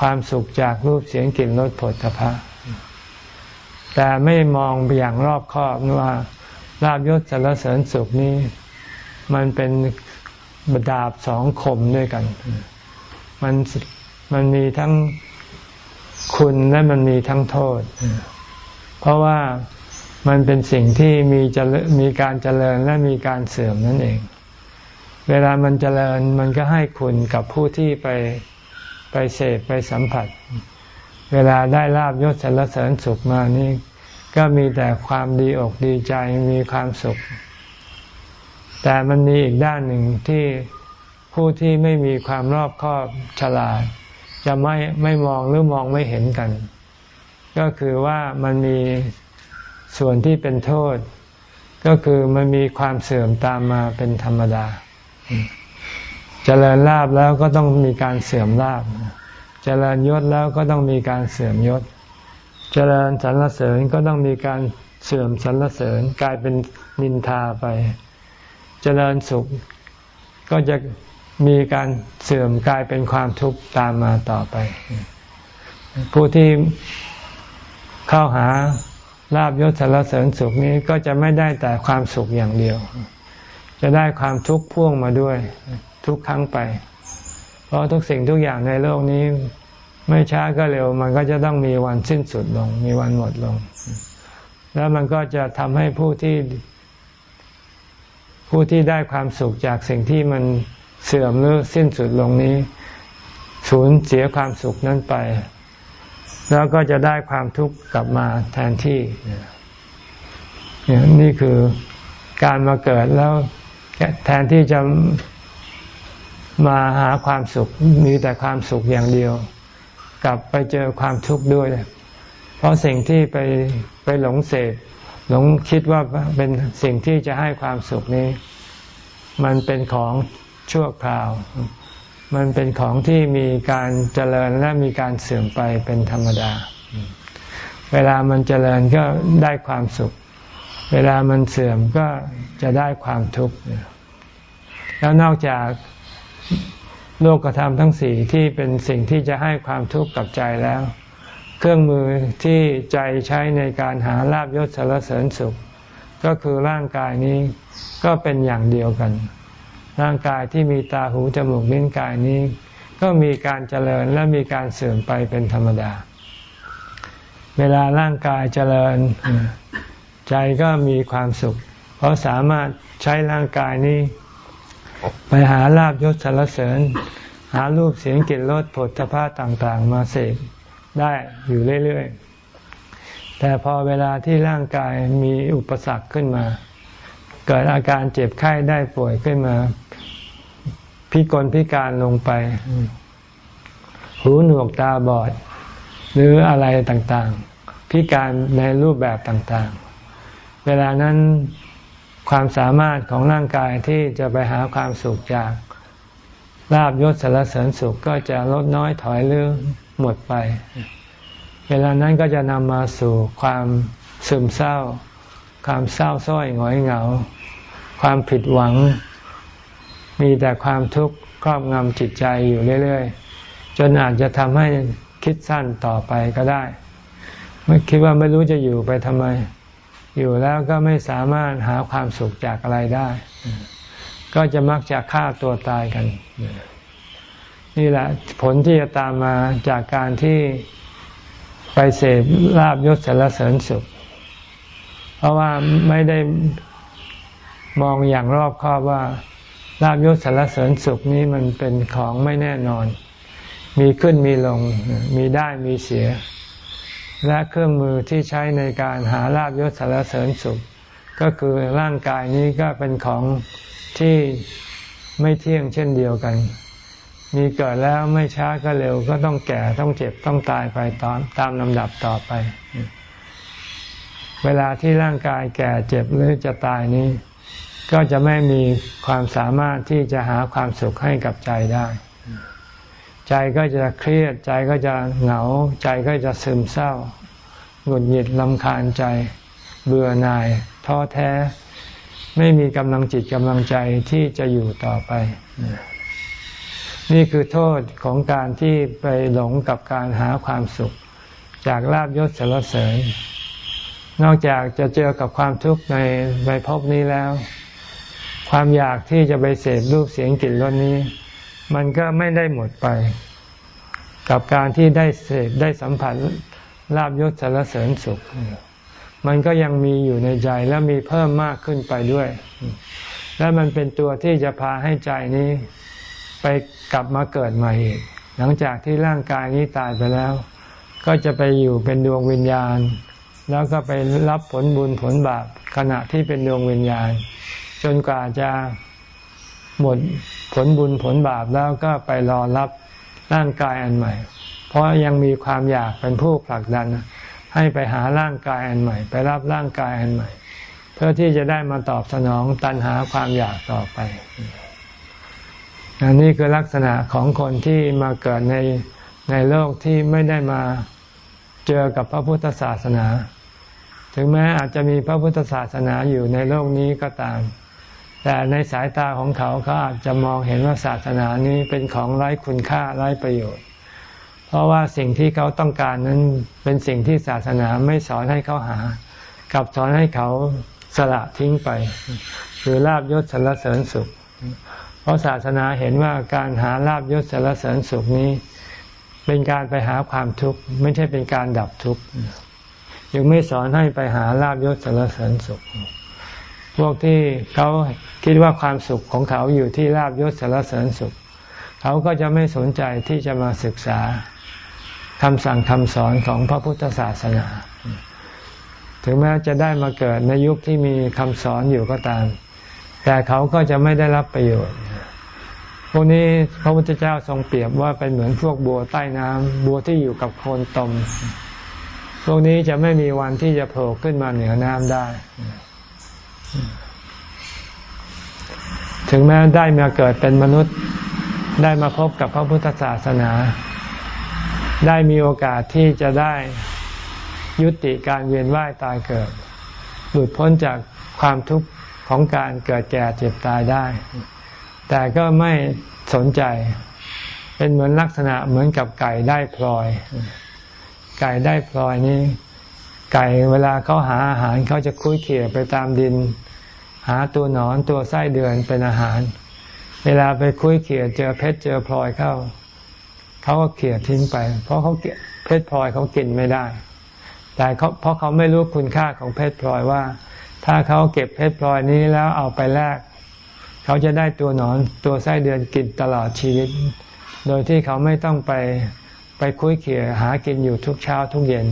ความสุขจากรูปเสียงกลิ่นรสผลพระแต่ไม่มองอย่างรอบคอบว่าลาบยศสรรเสริญสุขนี้ มันเป็นบดาบสองคมด้วยกัน มันมันมีทั้งคุณและมันมีทั้งโทษ เพราะว่ามันเป็นสิ่งที่มีจะมีการเจริญและมีการเสื่อมนั่นเอง เวลามันเจริญมันก็ให้คุณกับผู้ที่ไปไปเสพไปสัมผัส เวลาได้ลาบยศสรรเสริญสุขมานี่ก็มีแต่ความดีอกดีใจมีความสุข แต่มันมีอีกด้านหนึ่งที่ผู้ที่ไม่มีความรอบคอบฉลาด จะไม่ไม่มองหรือมองไม่เห็นกัน ก็คือว่ามันมีส่วนที่เป็นโทษ ก็คือมันมีความเสื่อมตามมาเป็นธรรมดาเจริญลาบแล้วก็ต้องมีการเสื่อมลาบเจริญยศแล้วก็ต้องมีการเสื่อมยศเจริญสรรเสริญก็ต้องมีการเสื่อมสรรเสริญกลายเป็นนินทาไปเจริญสุข ก็จะมีการเสื่อมกลายเป็นความทุกข์ตามมาต่อไป ผู้ที่ เข้าหาลาบยศสารเสริญสุขนี้ก็จะไม่ได้แต่ความสุขอย่างเดียว จะได้ความทุกข์พ่วงมาด้วย ทุกครั้งไป เพราะทุกสิ่งทุกอย่างในโลกนี้ ไม่ช้าก็เร็ว มันก็จะต้องมีวันสิ้นสุดลง มีวันหมดลง แล้วมันก็จะทำให้ผู้ที่ ผู้ที่ได้ความสุขจากสิ่งที่มันเสื่อมหรือสิ้นสุดลงนี้ สูญเสียความสุขนั้นไป แล้วก็จะได้ความทุกข์กลับมาแทนที่นี่คือการมาเกิดแล้วแทนที่จะมาหาความสุขมีแต่ความสุขอย่างเดียว กลับไปเจอความทุกข์ด้วย เพราะสิ่งที่ไปไปหลงเสพหลงคิดว่าเป็นสิ่งที่จะให้ความสุขนี้ มันเป็นของชั่วคราว มันเป็นของที่มีการเจริญและมีการเสื่อมไปเป็นธรรมดา เวลามันเจริญก็ได้ความสุข เวลามันเสื่อมก็จะได้ความทุกข์ แล้วนอกจากโลกธรรมทั้งสี่ที่เป็นสิ่งที่จะให้ความทุกข์กับใจแล้ว เครื่องมือที่ใจใช้ในการหาลาบยศสารเสริญสุข ก็คือร่างกายนี้ก็เป็นอย่างเดียวกัน ร่างกายที่มีตาหูจมูกลิ้นกายนี้ ก็มีการเจริญและมีการเสื่อมไปเป็นธรรมดา เวลาร่างกายเจริญ ใจก็มีความสุข เพราะสามารถใช้ร่างกายนี้ ไปหาลาบยศสารเสริญ หารูปเสียงกลิ่นรสผลสภาพต่างๆ มาเสกได้อยู่เรื่อยๆแต่พอเวลาที่ร่างกายมีอุปสรรคขึ้นมา เกิดอาการเจ็บไข้ได้ป่วยขึ้นมา พิกลพิการลงไป หูหนวกตาบอด หรืออะไรต่างๆ พิการในรูปแบบต่างๆ เวลานั้นความสามารถของร่างกายที่จะไปหาความสุขจากลาบยศสารเสริญสุขก็จะลดน้อยถอยเรือหมดไป เวลานั้นก็จะนำมาสู่ความซึมเศร้า ความเศร้าส้อยหงอยเหงา ความผิดหวัง มีแต่ความทุกข์ครอบงำจิตใจอยู่เรื่อยๆ จนอาจจะทำให้คิดสั้นต่อไปก็ได้ไม่คิดว่าไม่รู้จะอยู่ไปทำไม อยู่แล้วก็ไม่สามารถหาความสุขจากอะไรได้ ก็จะมักจะฆ่าตัวตายกัน นี่แหละผลที่จะตามมาจากการที่ไปเสพลาบยศสารเสริญสุข เพราะว่าไม่ได้มองอย่างรอบคอบว่า ลาบยศสารเสริญสุขนี้มันเป็นของไม่แน่นอน มีขึ้นมีลง มีได้มีเสีย และเครื่องมือที่ใช้ในการหาลาบยศสารเสริญสุข ก็คือร่างกายนี้ก็เป็นของที่ไม่เที่ยงเช่นเดียวกัน มีเกิดแล้วไม่ช้าก็เร็ว ก็ต้องแก่ต้องเจ็บต้องตายไปตามตามลำดับต่อไป เวลาที่ร่างกายแก่เจ็บหรือจะตายนี้ ก็จะไม่มีความสามารถที่จะหาความสุขให้กับใจได้ ใจก็จะเครียดใจก็จะเหงา ใจก็จะซึมเศร้า หงุดหงิดลำคาญใจ เบื่อหน่าย ท้อแท้ ไม่มีกำลังจิตกำลังใจที่จะอยู่ต่อไป นี่คือโทษของการที่ไปหลงกับการหาความสุข จากลาบยศสารเสริญนอกจากจะเจอกับความทุกข์ในในภพนี้แล้ว ความอยากที่จะไปเสพรูปเสียงกลิ่นรสนี้ มันก็ไม่ได้หมดไป กับการที่ได้เสพได้สัมผัสลาบยศสารเสริญสุข มันก็ยังมีอยู่ในใจและมีเพิ่มมากขึ้นไปด้วย และมันเป็นตัวที่จะพาให้ใจนี้ ไปกลับมาเกิดใหม่อีกหลังจากที่ร่างกายนี้ตายไปแล้ว ก็จะไปอยู่เป็นดวงวิญญาณ แล้วก็ไปรับผลบุญผลบาปขณะที่เป็นดวงวิญญาณ จนกว่าจะหมดผลบุญผลบาปแล้วก็ไปรอรับร่างกายอันใหม่ เพราะยังมีความอยากเป็นผู้ผลักดัน ให้ไปหาร่างกายอันใหม่ ไปรับร่างกายอันใหม่ เพื่อที่จะได้มาตอบสนองตันหาความอยากต่อไปอันนี้คือลักษณะของคนที่มาเกิดในในโลกที่ไม่ได้มาเจอกับพระพุทธศาสนา ถึงแม้อาจจะมีพระพุทธศาสนาอยู่ในโลกนี้ก็ตาม แต่ในสายตาของเขาเขาอาจจะมองเห็นว่าศาสนานี้เป็นของไร้คุณค่าไร้ประโยชน์ เพราะว่าสิ่งที่เขาต้องการนั้นเป็นสิ่งที่ศาสนาไม่สอนให้เขาหา กับสอนให้เขาสละทิ้งไป คือลาบยศสรรเสริญสุข เพราะศาสนาเห็นว่าการหาลาบยศสรรเสริญสุขนี้ เป็นการไปหาความทุกข์ไม่ใช่เป็นการดับทุกข์ยังไม่สอนให้ไปหาลาบยศสารเสริญสุข พวกที่เขาคิดว่าความสุขของเขาอยู่ที่ลาบยศสารเสริญสุข เขาก็จะไม่สนใจที่จะมาศึกษาคำสั่งคำสอนของพระพุทธศาสนา ถึงแม้จะได้มาเกิดในยุคที่มีคำสอนอยู่ก็ตาม แต่เขาก็จะไม่ได้รับประโยชน์ พวกนี้พระพุทธเจ้าทรงเปรียบว่าเป็นเหมือนพวกบัวใต้น้ำบัวที่อยู่กับโคลนตม พวกนี้จะไม่มีวันที่จะโผล่ขึ้นมาเหนือน้ำได้ ถึงแม้ได้มาเกิดเป็นมนุษย์ ได้มาพบกับพระพุทธศาสนา ได้มีโอกาสที่จะได้ยุติการเวียนว่ายตายเกิด หลุดพ้นจากความทุกข์ของการเกิดแก่เจ็บตายได้ แต่ก็ไม่สนใจ เป็นเหมือนลักษณะเหมือนกับไก่ได้พลอย ไก่ได้พลอยนี้ ไก่เวลาเขาหาอาหารเขาจะคุ้ยเขี่ยไปตามดิน หาตัวหนอนตัวไส้เดือนเป็นอาหาร เวลาไปคุ้ยเขี่ยเจอเพชรเจอพลอยเข้า เขาก็เขี่ยทิ้งไป เพราะเขาเพชรพลอยเขากินไม่ได้ แต่เขาเพราะเขาไม่รู้คุณค่าของเพชรพลอยว่า ถ้าเขาเก็บเพชรพลอยนี้แล้วเอาไปแลกเขาจะได้ตัวหนอนตัวไส้เดือนกินตลอดชีวิต โดยที่เขาไม่ต้องไปไปคุยเขี่ยหากินอยู่ทุกเช้าทุกเย็น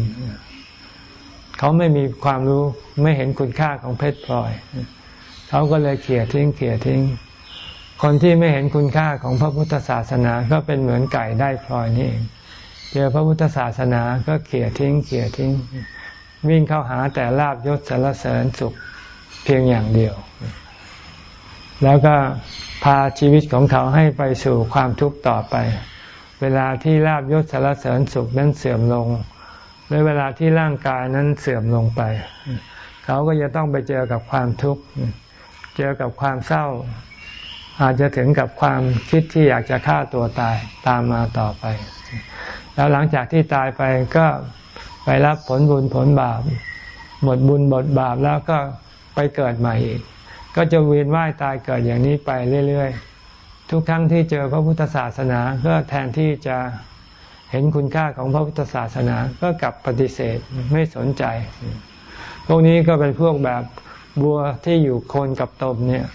เขาไม่มีความรู้ไม่เห็นคุณค่าของเพชรพลอย เขาก็เลยเขี่ยทิ้งเขี่ยทิ้ง คนที่ไม่เห็นคุณค่าของพระพุทธศาสนาก็เป็นเหมือนไก่ได้พลอยนี่เองเจอพระพุทธศาสนาก็เขี่ยทิ้งเขี่ยทิ้ง วิ่งเข้าหาแต่ลาบยศสารเสริญสุขเพียงอย่างเดียว แล้วก็พาชีวิตของเขาให้ไปสู่ความทุกข์ต่อไป เวลาที่ลาบยศสารเสริญสุขนั้นเสื่อมลงหรือเวลาที่ร่างกายนั้นเสื่อมลงไป เขาก็จะต้องไปเจอกับความทุกข์ เจอกับความเศร้า อาจจะถึงกับความคิดที่อยากจะฆ่าตัวตายตามมาต่อไป แล้วหลังจากที่ตายไปก็ไปรับผลบุญผลบาป หมดบุญหมดบาปแล้วก็ไปเกิดใหม่อีก ก็จะเวียนว่ายตายเกิดอย่างนี้ไปเรื่อยๆ ทุกครั้งที่เจอพระพุทธศาสนาก็แทนที่จะเห็นคุณค่าของพระพุทธศาสนาก็กลับปฏิเสธไม่สนใจ พวกนี้ก็เป็นพวกแบบ บัวที่อยู่โคนกับตมเนี่ย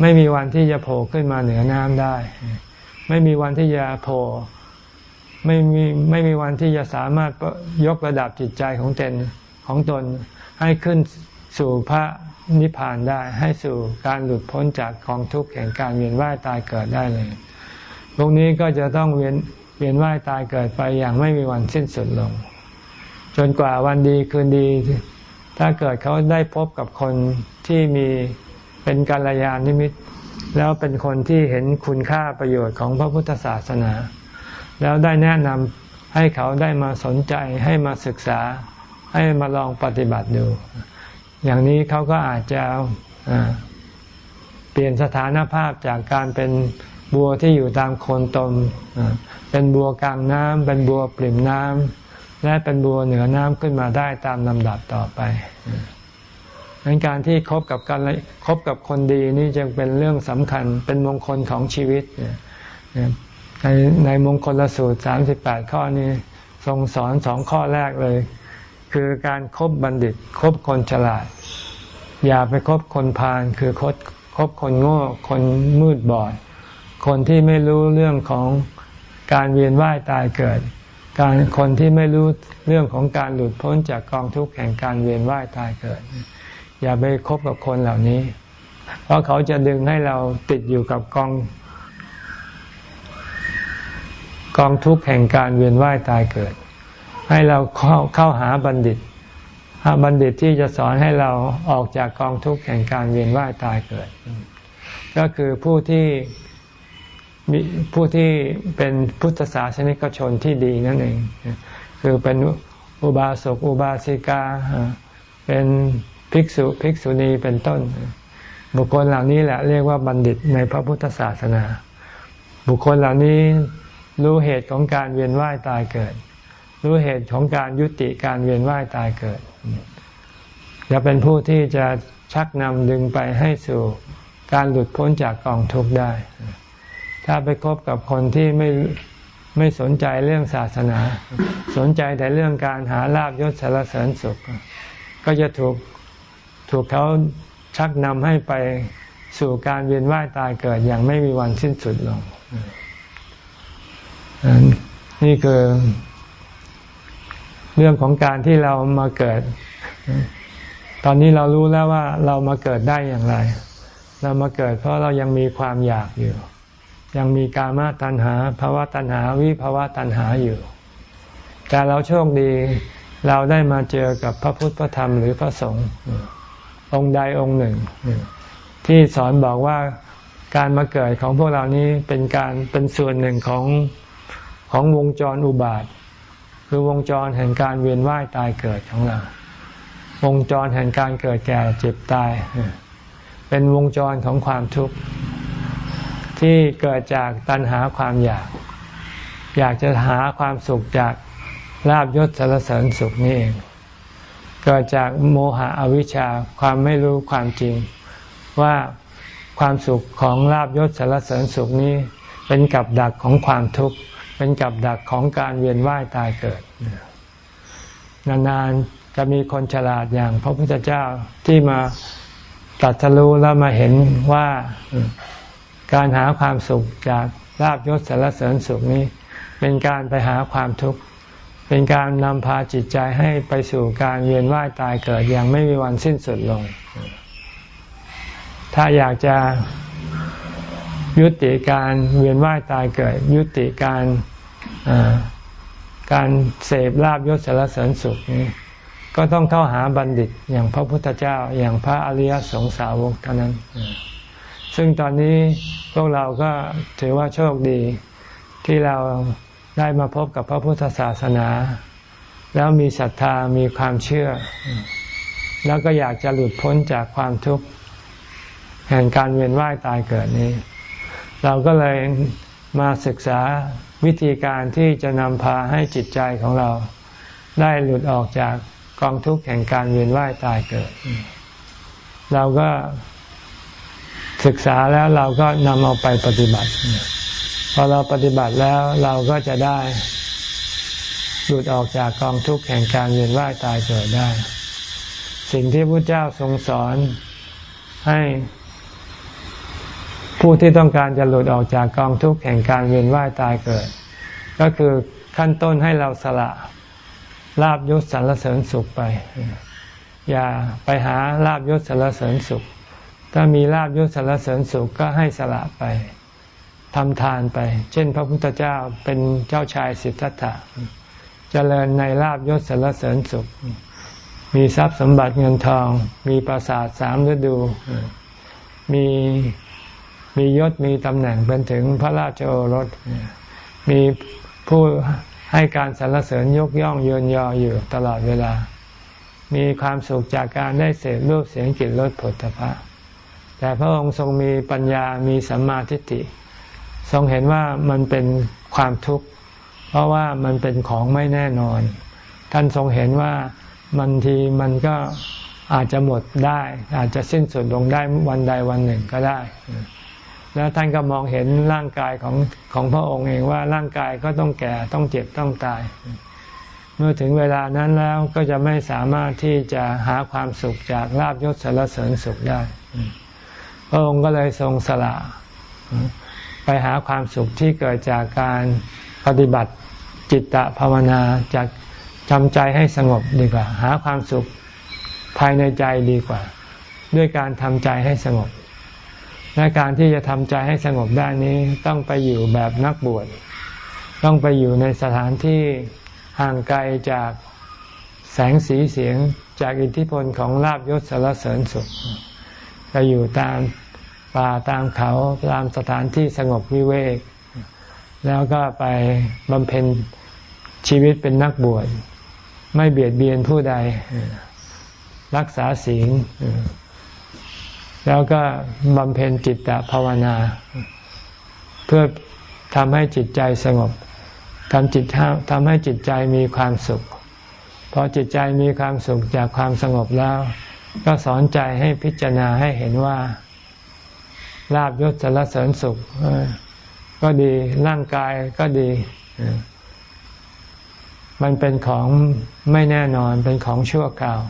ไม่มีวันที่จะโผล่ขึ้นมาเหนือน้ำได้ ไม่มีวันที่จะโผล่ไม่มีไม่มีวันที่จะสามารถยกระดับจิตใจของตนของตนให้ขึ้นสู่พระนิพพานได้ให้สู่การหลุดพ้นจากกองทุกข์แห่งการเวียนว่ายตายเกิดได้เลยพวกนี้ก็จะต้องเวียนเวียนว่ายตายเกิดไปอย่างไม่มีวันสิ้นสุดลง จนกว่าวันดีคืนดี ถ้าเกิดเขาได้พบกับคนที่มีเป็นกัลยาณนิมิตแล้วเป็นคนที่เห็นคุณค่าประโยชน์ของพระพุทธศาสนา แล้วได้แนะนำให้เขาได้มาสนใจให้มาศึกษา ให้มาลองปฏิบัติดู อย่างนี้เขาก็อาจจะเปลี่ยนสถานภาพจากการเป็นบัวที่อยู่ตามโคนตม เป็นบัวกลางน้ำเป็นบัวปริ่มน้ำ และเป็นบัวเหนือน้ำขึ้นมาได้ตามลำดับต่อไปดังการที่คบกับกันคบกับคนดีนี่จึงเป็นเรื่องสำคัญเป็นมงคลของชีวิตในในมงคลละสูตรสามสิบแปดข้อนี้ทรงสอนสองข้อแรกเลย คือการครบบัณฑิตคบคนฉลาด อย่าไปคบคนพาลคือคบคบคนโง่ คนมืดบอด คนที่ไม่รู้เรื่องของการเวียนว่ายตายเกิด การคนที่ไม่รู้เรื่องของการหลุดพ้นจากกองทุกข์แห่งการเวียนว่ายตายเกิด อย่าไปคบกับคนเหล่านี้ เพราะเขาจะดึงให้เราติดอยู่กับกอง กองทุกข์แห่งการเวียนว่ายตายเกิด ให้เราเข้าเข้าหาบัณฑิตบัณฑิตที่จะสอนให้เราออกจากกองทุกข์แห่งการเวียนว่ายตายเกิด ก็คือผู้ที่ มีผู้ที่เป็นพุทธศาสนิกชนที่ดีนั่นเอง คือเป็นอุบาสกอุบาสิกา เป็นภิกษุภิกษุณีเป็นต้น บุคคลเหล่านี้แหละเรียกว่าบัณฑิตในพระพุทธศาสนา บุคคลเหล่านี้รู้เหตุของการเวียนว่ายตายเกิด รู้เหตุของการยุติการเวียนว่ายตายเกิดจะเป็นผู้ที่จะชักนำดึงไปให้สู่การหลุดพ้นจากกองทุกข์ได้ ถ้าไปคบกับคนที่ไม่ไม่สนใจเรื่องศาสนา สนใจแต่เรื่องการหาลาบยศสารเสริญสุข ก็จะถูกถูกเขาชักนำให้ไปสู่การเวียนว่ายตายเกิดอย่างไม่มีวันสิ้นสุดลง นี่คือ เรื่องของการที่เรามาเกิด ตอนนี้เรารู้แล้วว่าเรามาเกิดได้อย่างไร เรามาเกิดเพราะเรายังมีความอยากอยู่ ยังมีกามาตัณหาภาวะตัณหาวิภาวะตัณหาอยู่ แต่เราโชคดีเราได้มาเจอกับพระพุทธพระธรรมหรือพระสงฆ์องค์ใดองค์หนึ่ง ที่สอนบอกว่าการมาเกิดของพวกเรานี้เป็นการเป็นส่วนหนึ่งของของวงจรอุบาท คือวงจรแห่งการเวียนว่ายตายเกิดของเรา วงจรแห่งการเกิดแก่เจ็บตาย เป็นวงจรของความทุกข์ ที่เกิดจากตัณหาความอยาก อยากจะหาความสุขจากลาบยศสารเสริญสุขนี่เองเกิดจากโมหะอวิชชาความไม่รู้ความจริง ว่าความสุขของลาบยศสารเสริญสุขนี้ เป็นกับดักของความทุกข์เป็นกับดักของการเวียนว่ายตายเกิด นานๆจะมีคนฉลาดอย่าง พระพุทธเจ้าที่มาตัดทะลุแล้วมาเห็นว่า การหาความสุขจากลาบยศสารเสริญสุขนี้ เป็นการไปหาความทุกข์ เป็นการนำพาจิตใจให้ไปสู่การเวียนว่ายตายเกิดอย่างไม่มีวันสิ้นสุดลง ถ้าอยากจะยุติการเวียนว่ายตายเกิด ยุติการการเสพลาบยศสารเสริญสุขนี้ก็ต้องเข้าหาบัณฑิตอย่างพระพุทธเจ้าอย่างพระอริยสงสาวกเท่านั้น ซึ่งตอนนี้พวกเราก็ถือว่าโชคดีที่เราได้มาพบกับพระพุทธศาสนา แล้วมีศรัทธามีความเชื่อ แล้วก็อยากจะหลุดพ้นจากความทุกข์แห่งการเวียนว่ายตายเกิดนี้ เราก็เลยมาศึกษาวิธีการที่จะนำพาให้จิตใจของเรา ได้หลุดออกจากกองทุกข์แห่งการเวียนว่ายตายเกิด เราก็ ศึกษาแล้วเราก็นำเอาไปปฏิบัติ พอเราปฏิบัติแล้วเราก็จะได้หลุดออกจากกองทุกข์แห่งการเวียนว่ายตายเกิดได้ สิ่งที่พระเจ้าทรงสอนให้ ผู้ที่ต้องการจะหลุดออกจากกองทุกข์แห่งการเวียนว่ายตายเกิด ก็คือขั้นต้นให้เราสละลาบยศสรรเสริญสุขไป อย่าไปหาลาบยศสรรเสริญสุข ถ้ามีลาบยศสรรเสริญสุขก็ให้สละไปทำทานไป เช่น พระพุทธเจ้าเป็นเจ้าชายสิทธัตถะเจริญในลาบยศสรรเสริญสุข มีทรัพย์สมบัติเงินทอง มีปราสาทสามฤดู มีมียศมีตำแหน่งเป็นถึงพระราชโอรส มีผู้ให้การสรรเสริญยกย่องเยินยออยู่ตลอดเวลา มีความสุขจากการได้เสพรูปเสียงกลิ่นรสผลตภะ แต่พระองค์ทรงมีปัญญามีสัมมาทิฏฐิทรงเห็นว่ามันเป็นความทุกข์ เพราะว่ามันเป็นของไม่แน่นอน ท่านทรงเห็นว่ามันทีมันก็อาจจะหมดได้ อาจจะสิ้นสุดลงได้วันใดวันหนึ่งก็ได้ แล้วท่านก็มองเห็นร่างกายของของพระองค์เองว่าร่างกายก็ต้องแก่ต้องเจ็บต้องตาย เมื่อถึงเวลานั้นแล้วก็จะไม่สามารถที่จะหาความสุขจากลาบยศสารเสริญสุขได้ พระองค์ก็เลยทรงสละไปหาความสุขที่เกิดจากการปฏิบัติจิตตภาวนาจากจำใจให้สงบดีกว่า หาความสุขภายในใจดีกว่า ด้วยการทำใจให้สงบและการที่จะทำใจให้สงบได้นี้ต้องไปอยู่แบบนักบวชต้องไปอยู่ในสถานที่ห่างไกลจากแสงสีเสียงจากอิทธิพลของลาบยศสารเสริญสุข จะอยู่ตามป่าตามเขาตามสถานที่สงบวิเวก แล้วก็ไปบำเพ็ญชีวิตเป็นนักบวชไม่เบียดเบียนผู้ใด รักษาศีลแล้วก็บำเพ็ญจิตตภาวนา เพื่อทำให้จิตใจสงบทำจิตทำให้จิตใจมีความสุขพอจิตใจมีความสุขจากความสงบแล้ว ก็สอนใจให้พิจารณาให้เห็นว่าลาบยศสารเสริญสุขก็ดีร่างกายก็ดี มันเป็นของไม่แน่นอนเป็นของชั่วคราว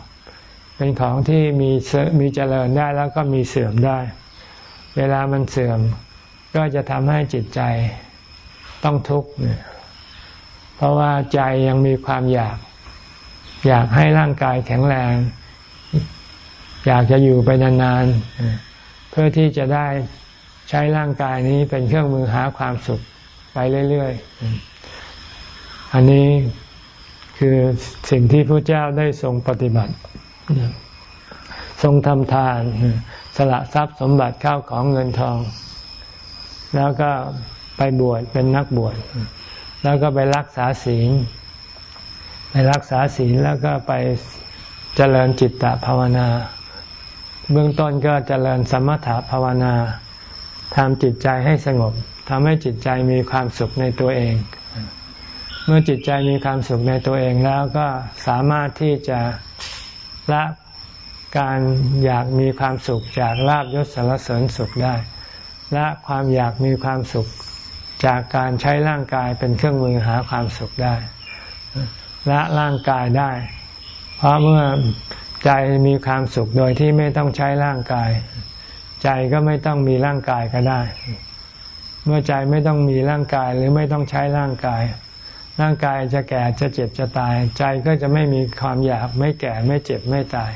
เป็นของที่มีมีเจริญได้แล้วก็มีเสื่อมได้ เวลามันเสื่อม ก็จะทำให้จิตใจต้องทุกข์เนี่ยเพราะว่าใจยังมีความอยาก อยากให้ร่างกายแข็งแรง อยากจะอยู่ไปนานๆ เพื่อที่จะได้ใช้ร่างกายนี้เป็นเครื่องมือหาความสุขไปเรื่อยๆ อันนี้คือสิ่งที่พระเจ้าได้ทรงปฏิบัติ ทรงทำทาน สละทรัพย์สมบัติข้าวของเงินทอง แล้วก็ไปบวชเป็นนักบวชแล้วก็ไปรักษาศีล ไปรักษาศีลแล้วก็ไปเจริญจิตตภาวนา เบื้องต้นก็เจริญสมถภาวนาทำจิตใจให้สงบทำให้จิตใจมีความสุขในตัวเอง เมื่อจิตใจมีความสุขในตัวเองแล้วก็สามารถที่จะละการอยากมีความสุขจากลาบยศสารเสริญสุขได้ละความอยากมีความสุขจากการใช้ร่างกายเป็นเครื่องมือหาความสุขได้ละร่างกายได้ เพราะเมื่อ ใจมีความสุขโดยที่ไม่ต้องใช้ร่างกาย ใจก็ไม่ต้องมีร่างกายก็ได้ เมื่อใจไม่ต้องมีร่างกายหรือไม่ต้องใช้ร่างกาย ร่างกายจะแก่จะเจ็บจะตาย ใจก็จะไม่มีความอยากไม่แก่ไม่เจ็บไม่ตาย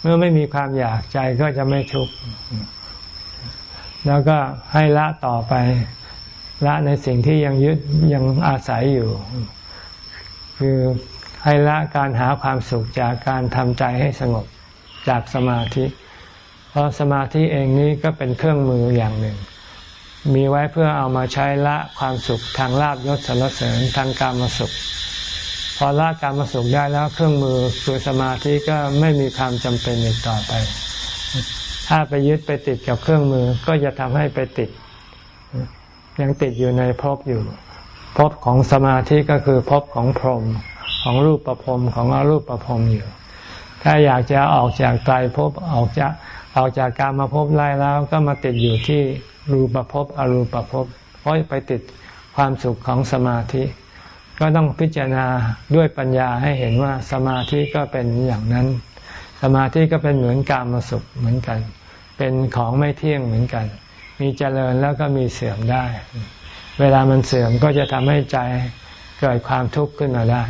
เมื่อไม่มีความอยากใจก็จะไม่ทุกข์แล้วก็ให้ละต่อไป ละในสิ่งที่ยังยึดยังอาศัยอยู่ คือ ให้ละการหาความสุขจากการทำใจให้สงบจากสมาธิ เพราะสมาธิเองนี้ก็เป็นเครื่องมืออย่างหนึ่ง มีไว้เพื่อเอามาใช้ละความสุขทางลาบยศสารเสริญทางการมาสุข พอละการมาสุขได้แล้วเครื่องมือคือสมาธิก็ไม่มีความจำเป็นอีกต่อไป ถ้าไปยึดไปติดกับเครื่องมือก็จะทำให้ไปติด ยังติดอยู่ในภพอยู่ภพของสมาธิก็คือภพของพรหม ของรูปประพรมของอรูปประพรมอยู่ ถ้าอยากจะออกจากไตรภพออกจากออกจากการมาภพไล่แล้วก็มาติดอยู่ที่รูปภพอรูปภพเพราะไปติดความสุขของสมาธิ ก็ต้องพิจารณาด้วยปัญญาให้เห็นว่าสมาธิก็เป็นอย่างนั้น สมาธิก็เป็นเหมือนการมาสุขเหมือนกัน เป็นของไม่เที่ยงเหมือนกัน มีเจริญแล้วก็มีเสื่อมได้ เวลามันเสื่อมก็จะทำให้ใจ เกิดความทุกข์ขึ้นมาได้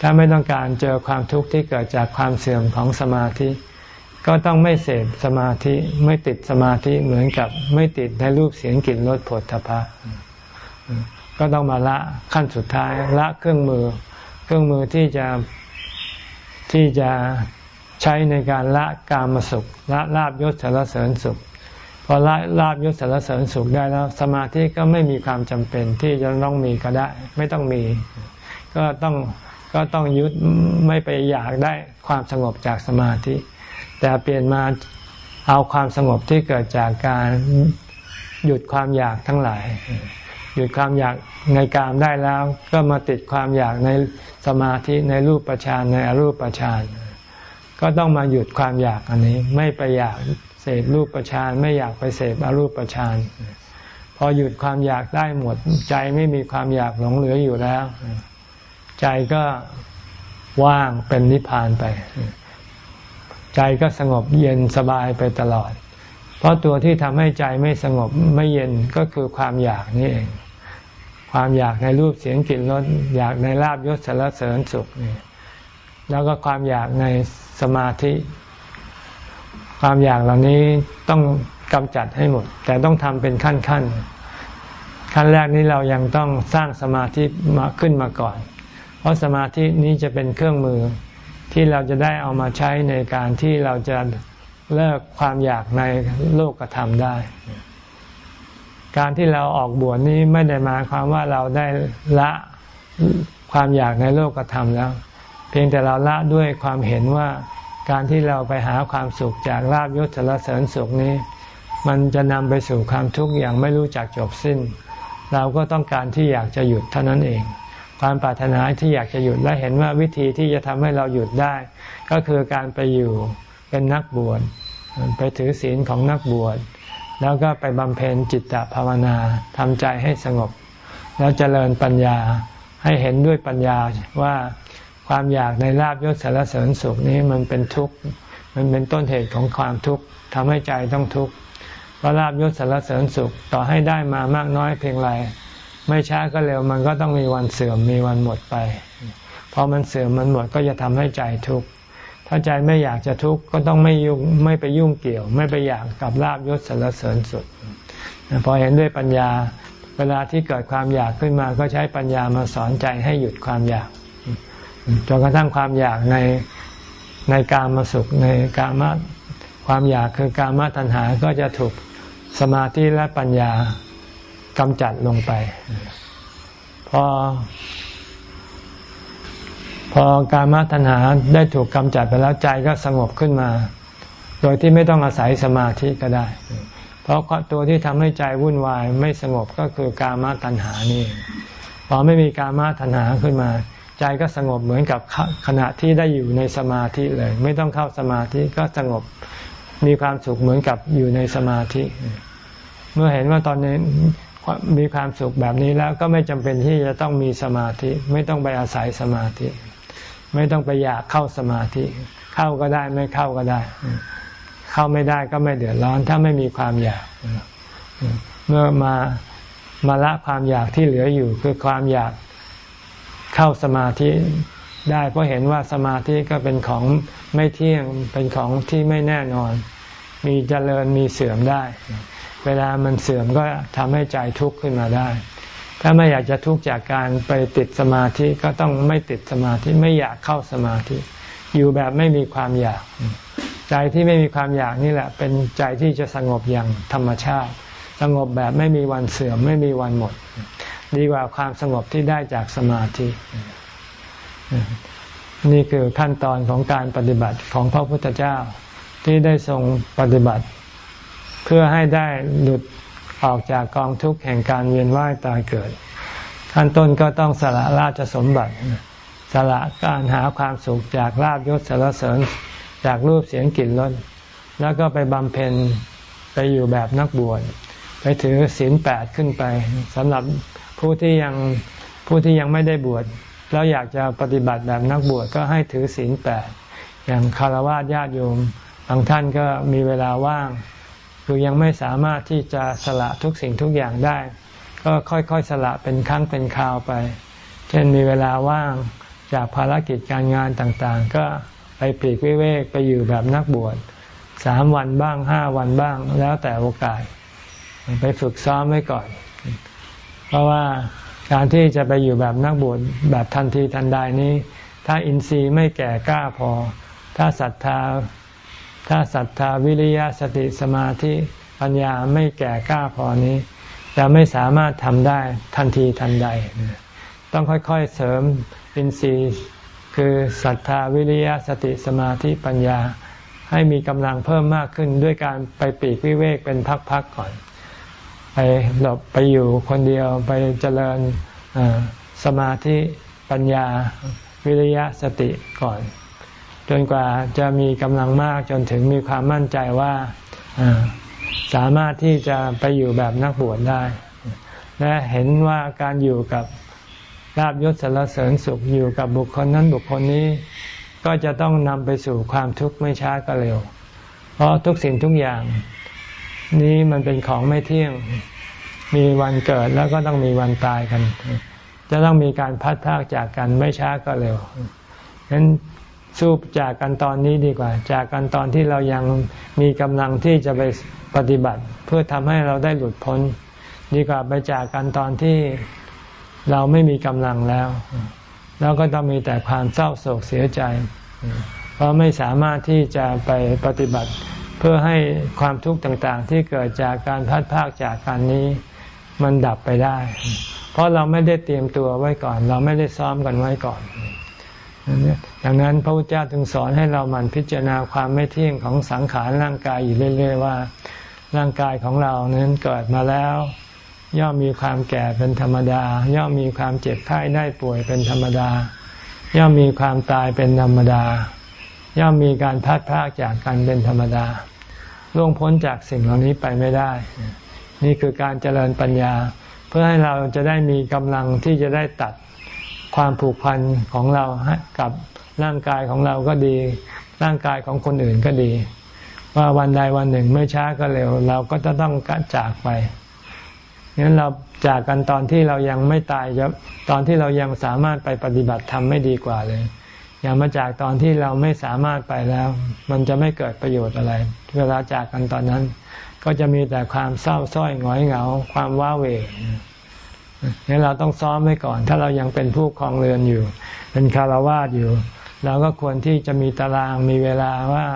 ถ้าไม่ต้องการเจอความทุกข์ที่เกิดจากความเสื่อมของสมาธิ ก็ต้องไม่เสพสมาธิไม่ติดสมาธิเหมือนกับไม่ติดในรูปเสียงกลิ่นรสผลทพะก็ต้องมาละขั้นสุดท้ายละเครื่องมือ เครื่องมือที่จะที่จะใช้ในการละกามสุขละลาบยศสารเสริญสุข พอละลาบยศสารเสริญสุขได้แล้ว สมาธิก็ไม่มีความจำเป็นที่จะต้องมีก็ได้ ไม่ต้องมี ก็ต้องก็ต้องยึดไม่ไปอยากได้ความสงบจากสมาธิ แต่เปลี่ยนมาเอาความสงบที่เกิดจากการหยุดความอยากทั้งหลาย หยุดความอยากในกามได้แล้ว ก็มาติดความอยากในสมาธิในรูปประชานในอรูปประชานก็ต้องมาหยุดความอยากอันนี้ ไม่ไปอยาก เสพรูปประชานไม่อยากไปเสพอรูปประชานพอหยุดความอยากได้หมด ใจไม่มีความอยากหลงเหลืออยู่แล้ว ใจก็ว่างเป็นนิพพานไป ใจก็สงบเย็นสบายไปตลอด เพราะตัวที่ทำให้ใจไม่สงบไม่เย็นก็คือความอยากนี่เอง ความอยากในรูปเสียงกลิ่นรสอยากในลาบยศสารเสริญสุขนี่แล้วก็ความอยากในสมาธิ ความอยากเหล่านี้ต้องกำจัดให้หมด แต่ต้องทำเป็นขั้นขั้นขั้นแรกนี้เรายังต้องสร้างสมาธิมาขึ้นมาก่อน เพราะสมาธินี้จะเป็นเครื่องมือที่เราจะได้เอามาใช้ในการที่เราจะเลิกความอยากในโลกธรรมได้ การที่เราออกบวชนี้ไม่ได้มาความว่าเราได้ละความอยากในโลกธรรมแล้ว เพียงแต่เราละด้วยความเห็นว่า การที่เราไปหาความสุขจากลาบยศสารเสริญสุขนี้ มันจะนำไปสู่ความทุกข์อย่างไม่รู้จักจบสิ้น เราก็ต้องการที่อยากจะหยุดเท่านั้นเอง ความปรารถนาที่อยากจะหยุดและเห็นว่าวิธีที่จะทำให้เราหยุดได้ ก็คือการไปอยู่เป็นนักบวชไปถือศีลของนักบวชแล้วก็ไปบำเพ็ญจิตตภาวนาทำใจให้สงบ แล้วเจริญปัญญาให้เห็นด้วยปัญญาว่า ความอยากในลาบยศสารเสริญสุขนี้มันเป็นทุกข์มันเป็นต้นเหตุของความทุกข์ทำให้ใจต้องทุกข์เพราะลาบยศสารเสริญสุขต่อให้ได้มามากน้อยเพียงไรไม่ช้าก็เร็วมันก็ต้องมีวันเสื่อมมีวันหมดไปพอมันเสื่อมมันหมดก็จะทำให้ใจทุกข์ถ้าใจไม่อยากจะทุกข์ก็ต้องไม่ยุ่งไม่ไปยุ่งเกี่ยว ไม่ไปอยากกับลาบยศสารเสริญสุขพอเห็นด้วยปัญญา เวลาที่เกิดความอยากขึ้นมาก็ใช้ปัญญามาสอนใจให้หยุดความอยาก จนกระทั่งความอยากในในการมาสุขในกามาความอยากคือการมาตัณหาก็จะถูกสมาธิและปัญญากำจัดลงไป พอ พอการมาตัณหาได้ถูกกำจัดไปแล้วใจก็สงบขึ้นมา โดยที่ไม่ต้องอาศัยสมาธิก็ได้ เพราะตัวที่ทำให้ใจวุ่นวายไม่สงบก็คือการมาตัณหานี่พอไม่มีการมาตัณหาขึ้นมา ใจก็สงบเหมือนกับขณะที่ได้อยู่ในสมาธิเลย ไม่ต้องเข้าสมาธิก็สงบมีความสุขเหมือนกับอยู่ในสมาธิ เมื่อเห็นว่าตอนนี้มีความสุขแบบนี้แล้วก็ไม่จำเป็นที่จะต้องมีสมาธิ ไม่ต้องไปอาศัยสมาธิ ไม่ต้องไปอยากเข้าสมาธิ เข้าก็ได้ไม่เข้าก็ได้ เข้าไม่ได้ก็ไม่เดือดร้อน ถ้าไม่มีความอยากเมื่อมามาละความอยากที่เหลืออยู่คือความอยาก เข้าสมาธิได้ เพราะเห็นว่าสมาธิก็เป็นของไม่เที่ยงเป็นของที่ไม่แน่นอน มีเจริญมีเสื่อมได้ เวลามันเสื่อมก็ทำให้ใจทุกข์ขึ้นมาได้ ถ้าไม่อยากจะทุกข์จากการไปติดสมาธิก็ต้องไม่ติดสมาธิไม่อยากเข้าสมาธิ อยู่แบบไม่มีความอยาก ใจที่ไม่มีความอยากนี่แหละ เป็นใจที่จะสงบอย่างธรรมชาติ สงบแบบไม่มีวันเสื่อมไม่มีวันหมด ดีกว่าความสงบที่ได้จากสมาธิ นี่คือขั้นตอนของการปฏิบัติของพระพุทธเจ้าที่ได้ทรงปฏิบัติ เพื่อให้ได้หลุดออกจากกองทุกข์แห่งการเวียนว่ายตายเกิด ขั้นต้นก็ต้องสละราชสมบัติ สละการหาความสุขจากลาบยศสารเสริญจากรูปเสียงกลิ่นรสแล้วก็ไปบำเพ็ญไปอยู่แบบนักบวชไปถือศีลแปดขึ้นไปสำหรับ ผู้ที่ยังผู้ที่ยังไม่ได้บวชแล้วอยากจะปฏิบัติแบบนักบวชก็ให้ถือศีลแปดอย่างคารวะญาติโยมบางท่านก็มีเวลาว่าง คือยังไม่สามารถที่จะสละทุกสิ่งทุกอย่างได้ ก็ค่อยๆสละเป็นครั้งเป็นคราวไป เช่นมีเวลาว่างจากภารกิจการงานต่างๆ ก็ไปปีกวิเวกไปอยู่แบบนักบวชสามวันบ้างห้าวันบ้างแล้วแต่โอกาส ไปฝึกซ้อมไว้ก่อน เพราะว่าการที่จะไปอยู่แบบนักบวชแบบทันทีทันใดนี้ ถ้าอินทรีย์ไม่แก่กล้าพอ ถ้าศรัทธา ถ้าศรัทธาวิริยะสติสมาธิปัญญาไม่แก่กล้าพอนี้จะไม่สามารถทำได้ทันทีทันใด ต้องค่อยๆเสริมอินทรีย์คือศรัทธาวิริยะสติสมาธิปัญญาให้มีกำลังเพิ่มมากขึ้นด้วยการไปปีกวิเวกเป็นพักๆก่อน ไปหลบไปอยู่คนเดียวไปเจริญสมาธิปัญญาวิริยะสติก่อน จนกว่าจะมีกำลังมากจนถึงมีความมั่นใจว่าสามารถที่จะไปอยู่แบบนักบวชได้ และเห็นว่าการอยู่กับลาบยศสารเสริญสุขอยู่กับบุคคลนั้นบุคคลนี้ ก็จะต้องนำไปสู่ความทุกข์ไม่ช้าก็เร็ว เพราะทุกสิ่งทุกอย่าง นี้มันเป็นของไม่เที่ยง มีวันเกิดแล้วก็ต้องมีวันตายกัน จะต้องมีการพัดพากจากกันไม่ช้าก็เร็วฉะนั้นสู้จากกันตอนนี้ดีกว่า จากกันตอนที่เรายังมีกำลังที่จะไปปฏิบัติ เพื่อทำให้เราได้หลุดพ้น ดีกว่าไปจากกันตอนที่เราไม่มีกำลังแล้วแล้วก็ต้องมีแต่ความเศร้าโศกเสียใจ เพราะไม่สามารถที่จะไปปฏิบัติ พื่อให้ความทุกข์ต่างๆ ที่เกิดจากการพัดพากจากการนี้มันดับไปได้ เพราะเราไม่ได้เตรียมตัวไว้ก่อน เราไม่ได้ซ้อมกันไว้ก่อนดังนั้นพระพุทธเจ้าจึงสอนให้เรามันพิจารณาความไม่เที่ยงของสังขารร่างกายอยู่เรื่อย ๆ ว่า ร่างกายของเรานั้นเกิดมาแล้ว ย่อมมีความแก่เป็นธรรมดา ย่อมมีความเจ็บไข้ได้ป่วยเป็นธรรมดา ย่อมมีความตายเป็นธรรมดา ย่อมมีการพัดพากจากกันเป็นธรรมดา ล่วงพ้นจากสิ่งเหล่านี้ไปไม่ได้ นี่คือการเจริญปัญญา เพื่อให้เราจะได้มีกำลังที่จะได้ตัดความผูกพันของเรากับร่างกายของเราก็ดี ร่างกายของคนอื่นก็ดี ว่าวันใดวันหนึ่งไม่ช้าก็เร็ว เราก็จะต้องจากไปงั้นเราจากกันตอนที่เรายังไม่ตายตอนที่เรายังสามารถไปปฏิบัติธรรมไม่ดีกว่าเลย อย่ามาจากตอนที่เราไม่สามารถไปแล้ว มันจะไม่เกิดประโยชน์อะไร เวลาจากกันตอนนั้น ก็จะมีแต่ความเศร้าส้อยหงอยเหงา ความว้าเหวนี่เราต้องซ้อมไว้ก่อน ถ้าเรายังเป็นผู้ครองเรือนอยู่ เป็นคารวาสอยู่เราก็ควรที่จะมีตารางมีเวลาว่า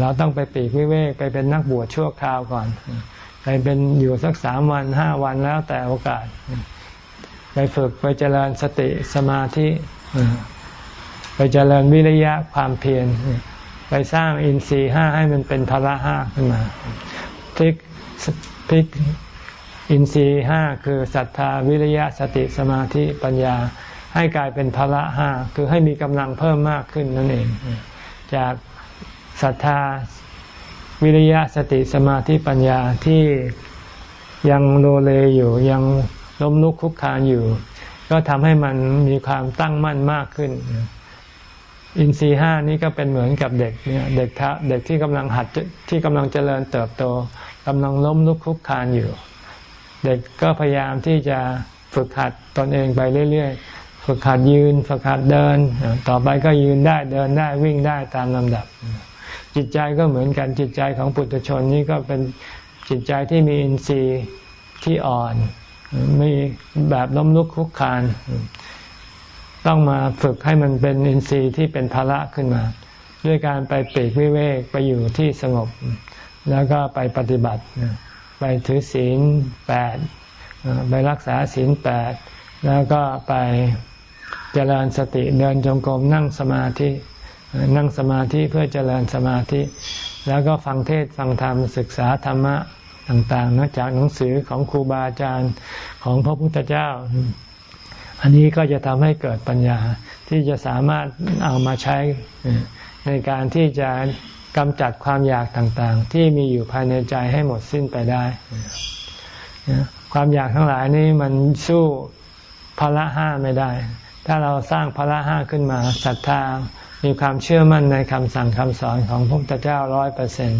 เราต้องไปปีกวิเวกไปเป็นนักบวชชั่วคราวก่อน ไปเป็นอยู่สักสามวันห้าวันแล้วแต่โอกาส ไปฝึกไปเจริญสติสมาธิ ไปเจริญวิริยะความเพียรไปสร้างอินทรีย์ห้าให้มันเป็นพละห้าขึ้นมาพลิกพลิกอินทรีย์ห้าคือศรัทธาวิริยะสติสมาธิปัญญา ให้กลายเป็นพละห้าคือให้มีกำลังเพิ่มมากขึ้นนั่นเอง จากศรัทธาวิริยะสติสมาธิปัญญาที่ยังโลเลอยู่ยังล้มลุกคุกคานอยู่ ก็ทำให้มันมีความตั้งมั่นมากขึ้น อินทรีห้านี้ก็เป็นเหมือนกับเด็กเนี่ยเด็กเด็กที่กำลังหัดที่กำลังเจริญเติบโตกำลังล้มลุกคลุกคานอยู่ เด็กก็พยายามที่จะฝึกหัดตนเองไปเรื่อยๆ ฝึกหัดยืน ฝึกหัดเดิน ต่อไปก็ยืนได้เดินได้วิ่งได้ตามลำดับ จิตใจก็เหมือนกันจิตใจของปุถุชนนี่ก็เป็นจิตใจที่มีอินทรีย์ที่อ่อน มีแบบล้มลุกคลุกคาน ต้องมาฝึกให้มันเป็นอินทรีย์ที่เป็นภาระขึ้นมา ด้วยการไปปีกวิเวกไปอยู่ที่สงบ แล้วก็ไปปฏิบัติ ไปถือศีลแปดไปรักษาศีลแปดแล้วก็ไปเจริญสติเดินจงกรมนั่งสมาธินั่งสมาธิเพื่อเจริญสมาธิ แล้วก็ฟังเทศฟังธรรมศึกษาธรรมะต่างๆนอกจากหนังสือของครูบาอาจารย์ของพระพุทธเจ้า อันนี้ก็จะทำให้เกิดปัญญาที่จะสามารถเอามาใช้ในการที่จะกำจัดความอยากต่างๆ ที่มีอยู่ภายในใจให้หมดสิ้นไปได้ ความอยากทั้งหลายนี้มันสู้พละห้าไม่ได้ ถ้าเราสร้างพละห้าขึ้นมาศรัทธา มีความเชื่อมั่นในคำสั่งคำสอนของพระพุทธเจ้าร้อยเปอร์เซ็น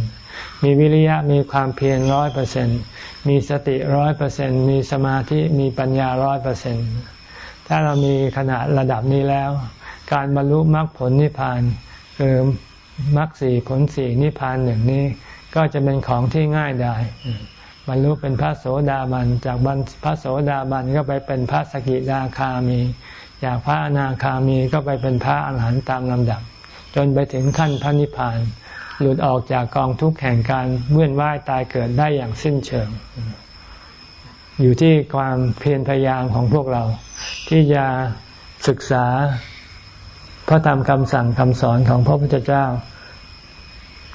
มีวิริยะมีความเพียรร้อยเปอร์เซ็นมีสติร้อยเปอร์เซ็นมีสมาธิมีปัญญาร้อยเปอร์เซ็นต์ ถ้าเรามีขนาดระดับนี้แล้ว การบรรลุมรรคผลนิพพานคือมรรคสี่ผลสี่นิพพานหนึ่งนี้ ก็จะเป็นของที่ง่ายได้บรรลุเป็นพระโสดาบัน จากบรรพระโสดาบันก็ไปเป็นพระสกิทาคามี จากพระอนาคามีก็ไปเป็นพระอรหันต์ตามลำดับ จนไปถึงขั้นพระนิพพาน หลุดออกจากกองทุกข์แห่งการเมื่อนว่ายตายเกิดได้อย่างสิ้นเชิง อยู่ที่ความเพียรพยายามของพวกเรา ที่จะศึกษาพระธรรมคำสั่งคำสอนของพระพุทธเจ้า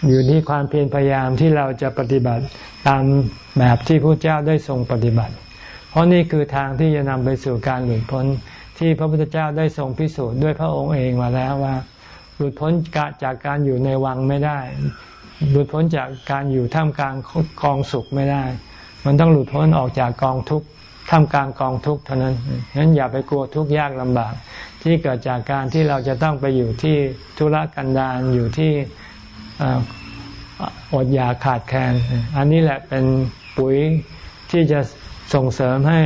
อยู่ที่ความเพียรพยายามที่เราจะปฏิบัติตามแบบที่พระเจ้าได้ทรงปฏิบัติ เพราะนี่คือทางที่จะนำไปสู่การหลุดพ้นที่พระพุทธเจ้าได้ทรงพิสูจน์ด้วยพระองค์เองมาแล้วว่า หลุดพ้นจากการอยู่ในวังไม่ได้ หลุดพ้นจากการอยู่ท่ามกลางกองสุขไม่ได้ มันต้องหลุดพ้นออกจากกองทุกข์ท่ามกลางกองทุกข์เท่านั้นฉะนั้นอย่าไปกลัวทุกข์ยากลำบาก ที่เกิดจากการที่เราจะต้องไปอยู่ที่ธุรกันดารอยู่ที่อดอยากขาดแคลน อันนี้แหละเป็นปุ๋ยที่จะส่งเสริมให้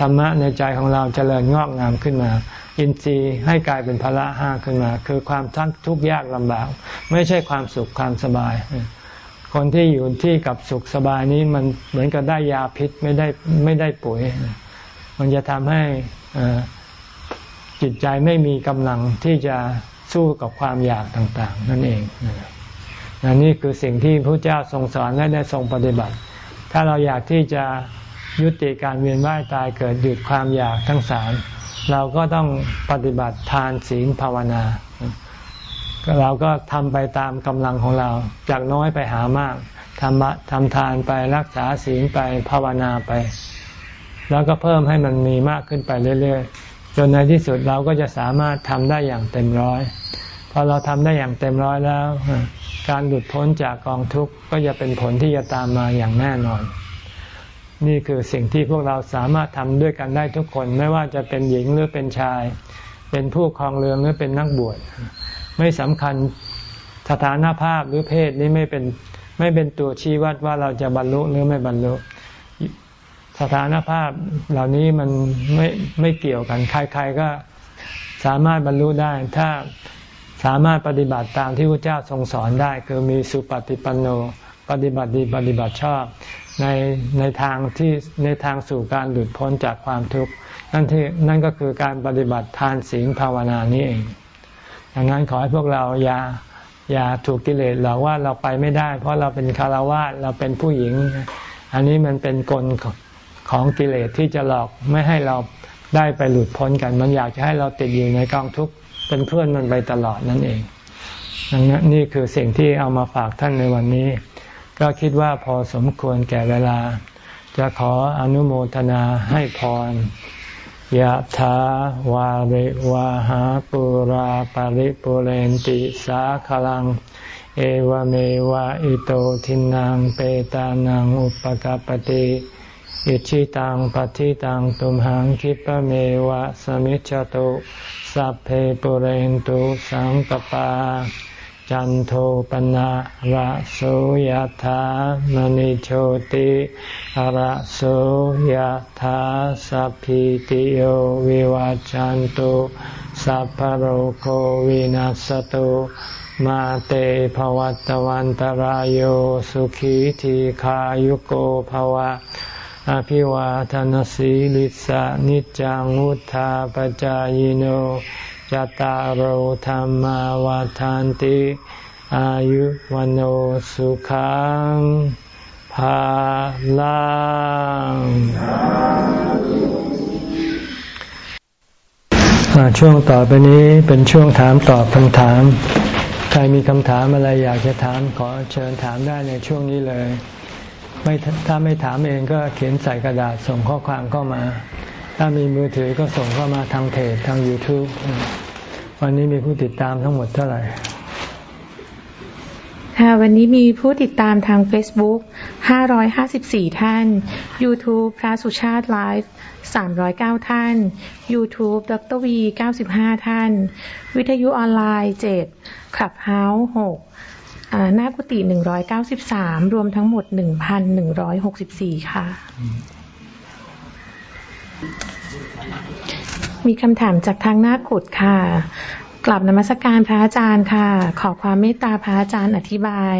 ธรรมะในใจของเราจเจริญงอกงามขึ้นมา อินทรีย์ให้กลายเป็นพละห้าขึ้นมา คือความทั้งทุกข์ยากลำบาก ไม่ใช่ความสุขความสบาย คนที่อยู่ที่กับสุขสบายนี้มันเหมือนกับได้ยาพิษไม่ได้ไม่ได้ปุ๋ย มันจะทำให้จิตใจไม่มีกำลังที่จะสู้กับความอยากต่าง ๆ นั่นเองนนี่คือสิ่งที่พระเจ้าทรงสอนและได้ทรงปฏิบัติ ถ้าเราอยากที่จะยุติการเวียนว่ายตายเกิดหยุดความอยากทั้งสามเราก็ต้องปฏิบัติทานศีลภาวนา เราก็ทำไปตามกำลังของเรา จากน้อยไปหามากทำทำทานไปรักษาศีลไปภาวนาไป แล้วก็เพิ่มให้มันมีมากขึ้นไปเรื่อยๆ จนในที่สุดเราก็จะสามารถทำได้อย่างเต็มร้อยพอเราทำได้อย่างเต็มร้อยแล้ว การหลุดพ้นจากกองทุกข์ก็จะเป็นผลที่จะตามมาอย่างแน่นอน นี่คือสิ่งที่พวกเราสามารถทำด้วยกันได้ทุกคน ไม่ว่าจะเป็นหญิงหรือเป็นชาย เป็นผู้ครองเรืองหรือเป็นนักบวช ไม่สำคัญสถานภาพหรือเพศนี้ไม่เป็นไม่เป็นตัวชี้วัดว่าเราจะบรรลุหรือไม่บรรลุ สถานภาพเหล่านี้มันไม่ไม่เกี่ยวกันใครๆก็สามารถบรรลุได้ ถ้าสามารถปฏิบัติตามที่พระเจ้าทรงสอนได้ คือมีสุปฏิปันโนปฏิบัติดีปฏิบัติชอบในในทางที่ในทางสู่การหลุดพ้นจากความทุกข์นั่นที่นั่นก็คือการปฏิบัติทานศีลภาวนานี้เอง ดังนั้นขอให้พวกเราอย่าอย่าถูกกิเลสหลอกว่าเราไปไม่ได้ เพราะเราเป็นคารวะเราเป็นผู้หญิง อันนี้มันเป็นกลของกิเลสที่จะหลอกไม่ให้เราได้ไปหลุดพ้นกัน มันอยากจะให้เราติดอยู่ในกองทุกข์เป็นเพื่อนมันไปตลอดนั่นเองดังนั้นนี่คือสิ่งที่เอามาฝากท่านในวันนี้ ก็คิดว่าพอสมควรแก่เวลา จะขออนุโมทนาให้พร ยะถาวาริวาหาปุราปาริปุเรนติสาขลัง เอวเมวะอิโตทินังเปตานังอุปกาปติอิชิตังปฏิตังตุมหังคิปเมวะสมิจจตุสัพเพปุเรนตุสังกปา จันโทปนะระโสยธามณิโชติระโสยธาสัพพิติโยวิวัจจันตุสัพพโรโควินัสตุมาเตภวัตวันตารโยสุขีทีขายุโกภวะ อภิวาทนสีลิสานิจังวุธาปจายโน จตารโหธรรมวาทานติ อายุวันโอสุขังภาลังช่วงต่อไปนี้เป็นช่วงถามตอบคำถาม ใครมีคำถามอะไรอยากจะถามขอเชิญถามได้ในช่วงนี้เลย ไม่ถ้าไม่ถามเองก็เขียนใส่กระดาษส่งข้อความเข้ามา ถ้ามีมือถือก็ส่งเข้ามาทางเพจทาง YouTube วันนี้มีผู้ติดตามทั้งหมดเท่าไหร่ ค่ะ วันนี้มีผู้ติดตามทาง Facebook 554 ท่าน YouTube พระสุชาติไลฟ์309 ท่าน YouTube ดรวี95 ท่าน วิทยุออนไลน์ 7 ขับเฮาส์6หน้ากุฏิ193 รวมทั้งหมด 1,164 ค่ะ มีคำถามจากทางหน้ากุดค่ะ กลับนมัสการพระอาจารย์ค่ะ ขอความเมตตาพระอาจารย์อธิบาย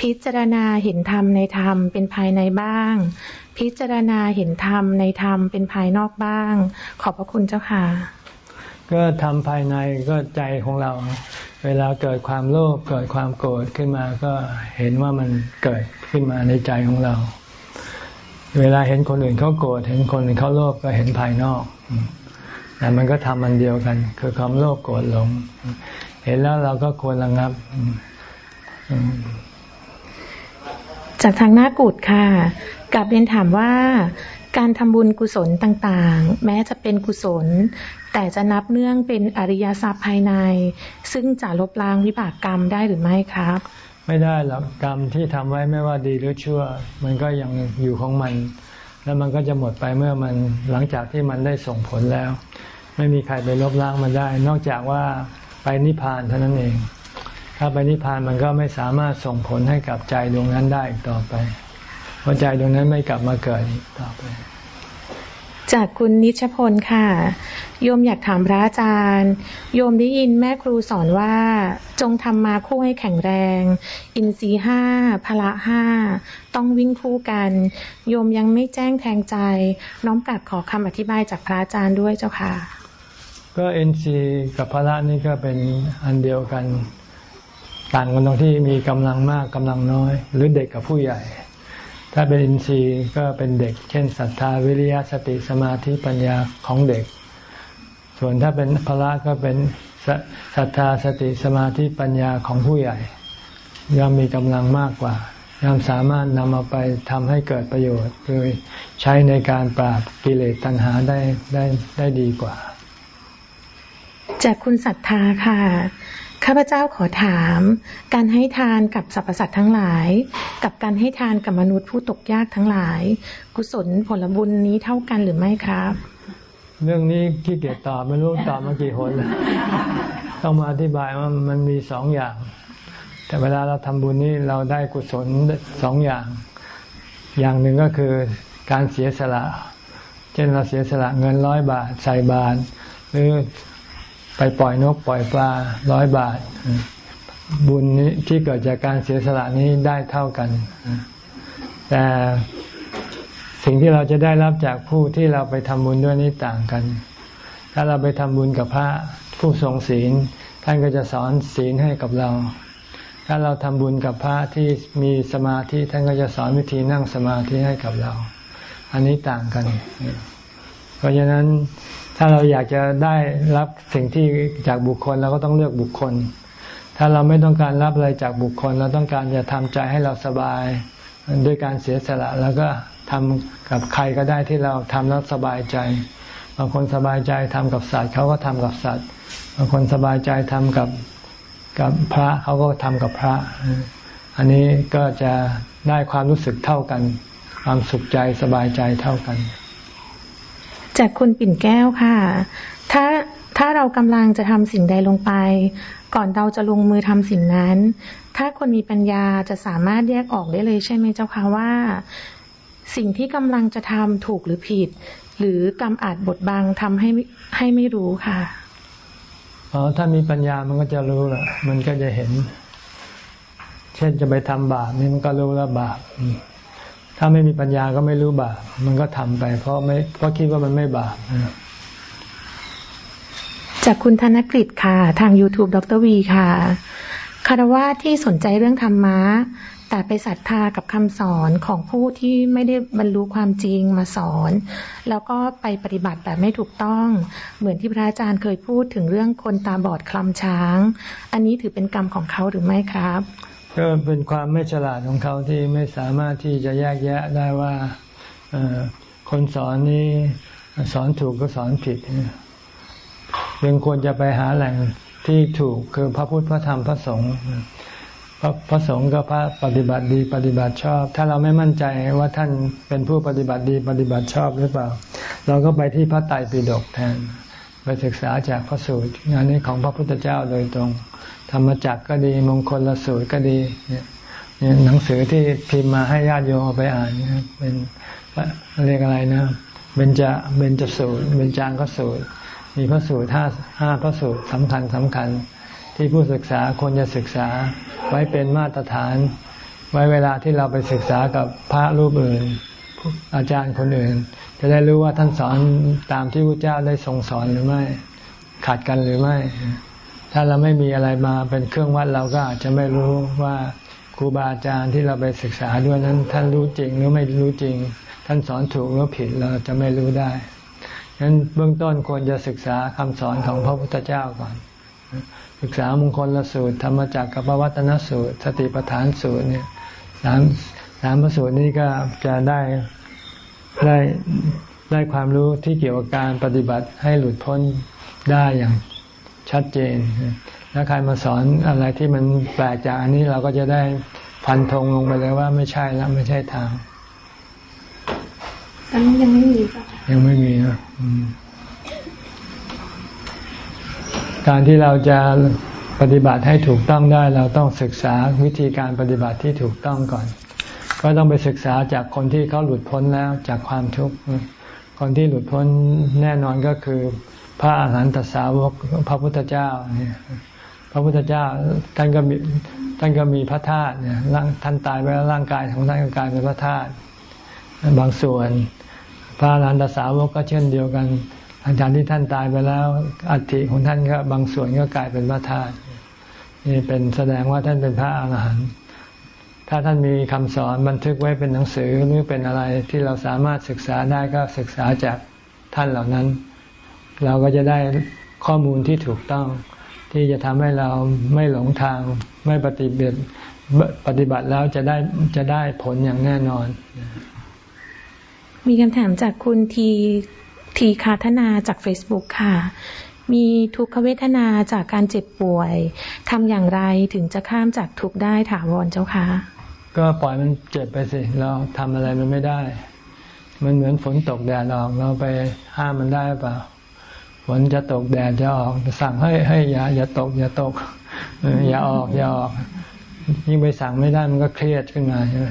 พิจารณาเห็นธรรมในธรรมเป็นภายในบ้าง พิจารณาเห็นธรรมในธรรมเป็นภายนอกบ้าง ขอบพระคุณเจ้าค่ะ ก็ทำภายในก็ใจของเรา เวลาเกิดความโลภเกิดความโกรธขึ้นมาก็เห็นว่ามันเกิดขึ้นมาในใจของเรา เวลาเห็นคนอื่นเขาโกรธเห็นคนอื่นเขาโลภก็เห็นภายนอกแต่มันก็ทำมันเดียวกัน คือความโลภโกรธหลง เห็นแล้วเราก็ควรระงับ จากทางหน้ากุดค่ะกับเรียนถามว่า การทำบุญกุศลต่างๆ แม้จะเป็นกุศล แต่จะนับเนื่องเป็นอริยทรัพย์ภายใน ซึ่งจะลบล้างวิบากกรรมได้หรือไม่ครับ ไม่ได้หรอกกรรมที่ทำไว้ไม่ว่าดีหรือชั่ว มันก็ยังอยู่ของมัน แล้วมันก็จะหมดไปเมื่อมันหลังจากที่มันได้ส่งผลแล้ว ไม่มีใครไปลบล้างมันได้ นอกจากว่าไปนิพพานเท่านั้นเอง ถ้าไปนิพพานมันก็ไม่สามารถส่งผลให้กับใจดวงนั้นได้อีกต่อไป เพราะใจดวงนั้นไม่กลับมาเกิดอีกต่อไป จากคุณนิชพลค่ะ โยมอยากถามพระอาจารย์ โยมได้ยินแม่ครูสอนว่า จงทำมาคู่ให้แข็งแรง อินทรีห้าพละห้า ต้องวิ่งคู่กัน โยมยังไม่แจ้งแทงใจ น้องกลับขอคำอธิบายจากพระอาจารย์ด้วยเจ้าค่ะ ก็เอ็นซีกับพระนี่ก็เป็นอันเดียวกัน ต่างกันตรงที่มีกำลังมากกำลังน้อย หรือเด็กกับผู้ใหญ่ ถ้าเป็นอินทรีย์ก็เป็นเด็ก เช่นศรัทธาวิริยะสติสมาธิปัญญาของเด็ก ส่วนถ้าเป็นพระก็เป็นศรัทธาสติสมาธิปัญญาของผู้ใหญ่ ย่อมมีกำลังมากกว่าย่อมสามารถนำเอาไปทำให้เกิดประโยชน์โดยใช้ในการปราบกิเลสตัณหาได้ได้ได้ดีกว่า จากคุณศรัทธาค่ะ ข้าพเจ้าขอถาม การให้ทานกับสรรพสัตว์ทั้งหลาย กับการให้ทานกับมนุษย์ผู้ตกยากทั้งหลาย กุศลผลบุญนี้เท่ากันหรือไม่ครับ เรื่องนี้ขี้เกียจตอบไม่รู้ตอบมากี่คนแล้วต้องมาอธิบายว่ามันมีสองอย่าง แต่เวลาเราทำบุญนี้เราได้กุศลสองอย่าง อย่างหนึ่งก็คือการเสียสละ เช่นเราเสียสละเงินร้อยบาทใส่บาทหรือ ไปปล่อยนกปล่อยปลาร้อยบาท บุญนี้ที่เกิดจากการเสียสละนี้ได้เท่ากัน แต่สิ่งที่เราจะได้รับจากผู้ที่เราไปทำบุญด้วยนี้ต่างกัน ถ้าเราไปทำบุญกับพระผู้ทรงศีล ท่านก็จะสอนศีลให้กับเรา ถ้าเราทำบุญกับพระที่มีสมาธิท่านก็จะสอนวิธีนั่งสมาธิให้กับเรา อันนี้ต่างกัน เพราะฉะนั้น ถ้าเราอยากจะได้รับสิ่งที่จากบุคคลเราก็ต้องเลือกบุคคล ถ้าเราไม่ต้องการรับอะไรจากบุคคล เราต้องการจะทำใจให้เราสบายด้วยการเสียสละแล้วก็ทำกับใครก็ได้ที่เราทำแล้วสบายใจ บางคนสบายใจทำกับสัตว์เขาก็ทำกับสัตว์ บางคนสบายใจทำกับกับพระเขาก็ทำกับพระ อันนี้ก็จะได้ความรู้สึกเท่ากัน ความสุขใจสบายใจเท่ากัน จากคุณปิ่นแก้วค่ะ ถ้าถ้าเรากำลังจะทำสิ่งใดลงไป ก่อนเราจะลงมือทำสิ่งนั้น ถ้าคนมีปัญญาจะสามารถแยกออกได้เลยใช่ไหมเจ้าคะว่า สิ่งที่กำลังจะทำถูกหรือผิด หรือกรรมอาจบดบังทำให้ให้ไม่รู้ค่ะอ๋อถ้ามีปัญญามันก็จะรู้แหละมันก็จะเห็น เช่นจะไปทำบาปนี่มันก็รู้แล้วบาป ถ้าไม่มีปัญญาก็ไม่รู้บาป มันก็ทำไป เพราะไม่เพราะคิดว่ามันไม่บาปจากคุณธนกฤษค่ะ ทาง YouTube ดรวีค่ะคารวะที่สนใจเรื่องธรรมะ แต่ไปศรัทธากับคำสอนของผู้ที่ไม่ได้บรรลุความจริงมาสอน แล้วก็ไปปฏิบัติแบบไม่ถูกต้อง เหมือนที่พระอาจารย์เคยพูดถึงเรื่องคนตาบอดคลำช้าง อันนี้ถือเป็นกรรมของเขาหรือไม่ครับ ก็เป็นความไม่ฉลาดของเขาที่ไม่สามารถที่จะแยกแยะได้ว่าคนสอนนี้สอนถูกก็สอนผิดยังควรจะไปหาแหล่งที่ถูกคือพระพุทธพระธรรมพระสงฆ์พระพระสงฆ์ก็พระปฏิบัติดีปฏิบัติชอบ ถ้าเราไม่มั่นใจว่าท่านเป็นผู้ปฏิบัติดีปฏิบัติชอบหรือเปล่า เราก็ไปที่พระไตรปิฎกแทน ไปศึกษาจากพระสูตรงานนี้ของพระพุทธเจ้าโดยตรง ธรรมจักก็ดี มงคลละสูตรก็ดีเนี่ยหนังสือที่พิมพ์มาให้ญาติโยมเอาไปอ่านเป็นเรียกอะไรนะเบญจเบญจสูตรเบญจางก็สูตร มีพระสูตรห้าห้าพระสูตรสำคัญสำคัญ ที่ผู้ศึกษาควรจะศึกษาไว้เป็นมาตรฐาน ไว้เวลาที่เราไปศึกษากับพระรูปอื่น อาจารย์คนอื่น จะได้รู้ว่าท่านสอนตามที่พระเจ้าได้ทรงสอนหรือไม่ขัดกันหรือไม่ ถ้าเราไม่มีอะไรมาเป็นเครื่องวัดเราก็อาจจะไม่รู้ว่าครูบาอาจารย์ที่เราไปศึกษาด้วยนั้น ท่านรู้จริงหรือไม่รู้จริง ท่านสอนถูกหรือผิดเราจะไม่รู้ได้ฉะนั้นเบื้องต้นควรจะศึกษาคำสอนของพระพุทธเจ้าก่อน ศึกษามงคลละสูตรธรรมจักรกับวัตนสูตร สติปัฏฐานสูตรเนี่ยสามสามพระสูตรนี้ก็จะได้ได้ได้ความรู้ที่เกี่ยวกับการปฏิบัติให้หลุดพ้นได้อย่าง ชัดเจนแล้วใครมาสอนอะไรที่มันแปลกจากอันนี้เราก็จะได้ฟันธงลงไปเลยว่าไม่ใช่แล้วไม่ใช่ทางตอนนี้ยังไม่มียังไม่มีนะการที่เราจะปฏิบัติให้ถูกต้องได้ เราต้องศึกษาวิธีการปฏิบัติที่ถูกต้องก่อน ก็ต้องไปศึกษาจากคนที่เขาหลุดพ้นแล้วจากความทุกข์คนที่หลุดพ้นแน่นอนก็คือ พระอาหารหันตสาวกพระพุทธเจ้าเนี่ยพระพุทธเจ้าท่านก็มีท่านก็มีพระธาตุเนี่ยร่างท่านตายไปแล้วร่างกายของท่านก็กลายเป็นพระธาตุบางส่วน พระอรหันตสาวกก็เช่นเดียวกันอาจารย์ที่ท่านตายไปแล้วอัฐิของท่านก็บางส่วนก็กลายเป็นพระธาตุนี่เป็นแสดงว่าท่านเป็นพระอาหารหันต์ถ้าท่านมีคำสอนบันทึกไว้เป็นหนังสือหรือเป็นอะไรที่เราสามารถศึกษาได้ก็ศึกษาจากท่านเหล่านั้น เราก็จะได้ข้อมูลที่ถูกต้อง ที่จะทำให้เราไม่หลงทางไม่ปฏิบัติปฏิบัติแล้วจะได้จะได้ผลอย่างแน่นอน มีคำถามจากคุณทีทีคาธนาจาก Facebook ค่ะ มีทุกขเวทนาจากการเจ็บป่วยทำอย่างไรถึงจะข้ามจากทุกได้ถาวรเจ้าคะก็ปล่อยมันเจ็บไปสิ เราทำอะไรมันไม่ได้ มันเหมือนฝนตกแดดออกเราไปห้ามมันได้เปล่า ฝนจะตกแดดจะออกสั่งให้ให้อย่าอย่าตก อย่าตกอย่าออกอย่าออกยิ่งไปสั่งไม่ได้มันก็เครียดขึ้นมาใช่ไหม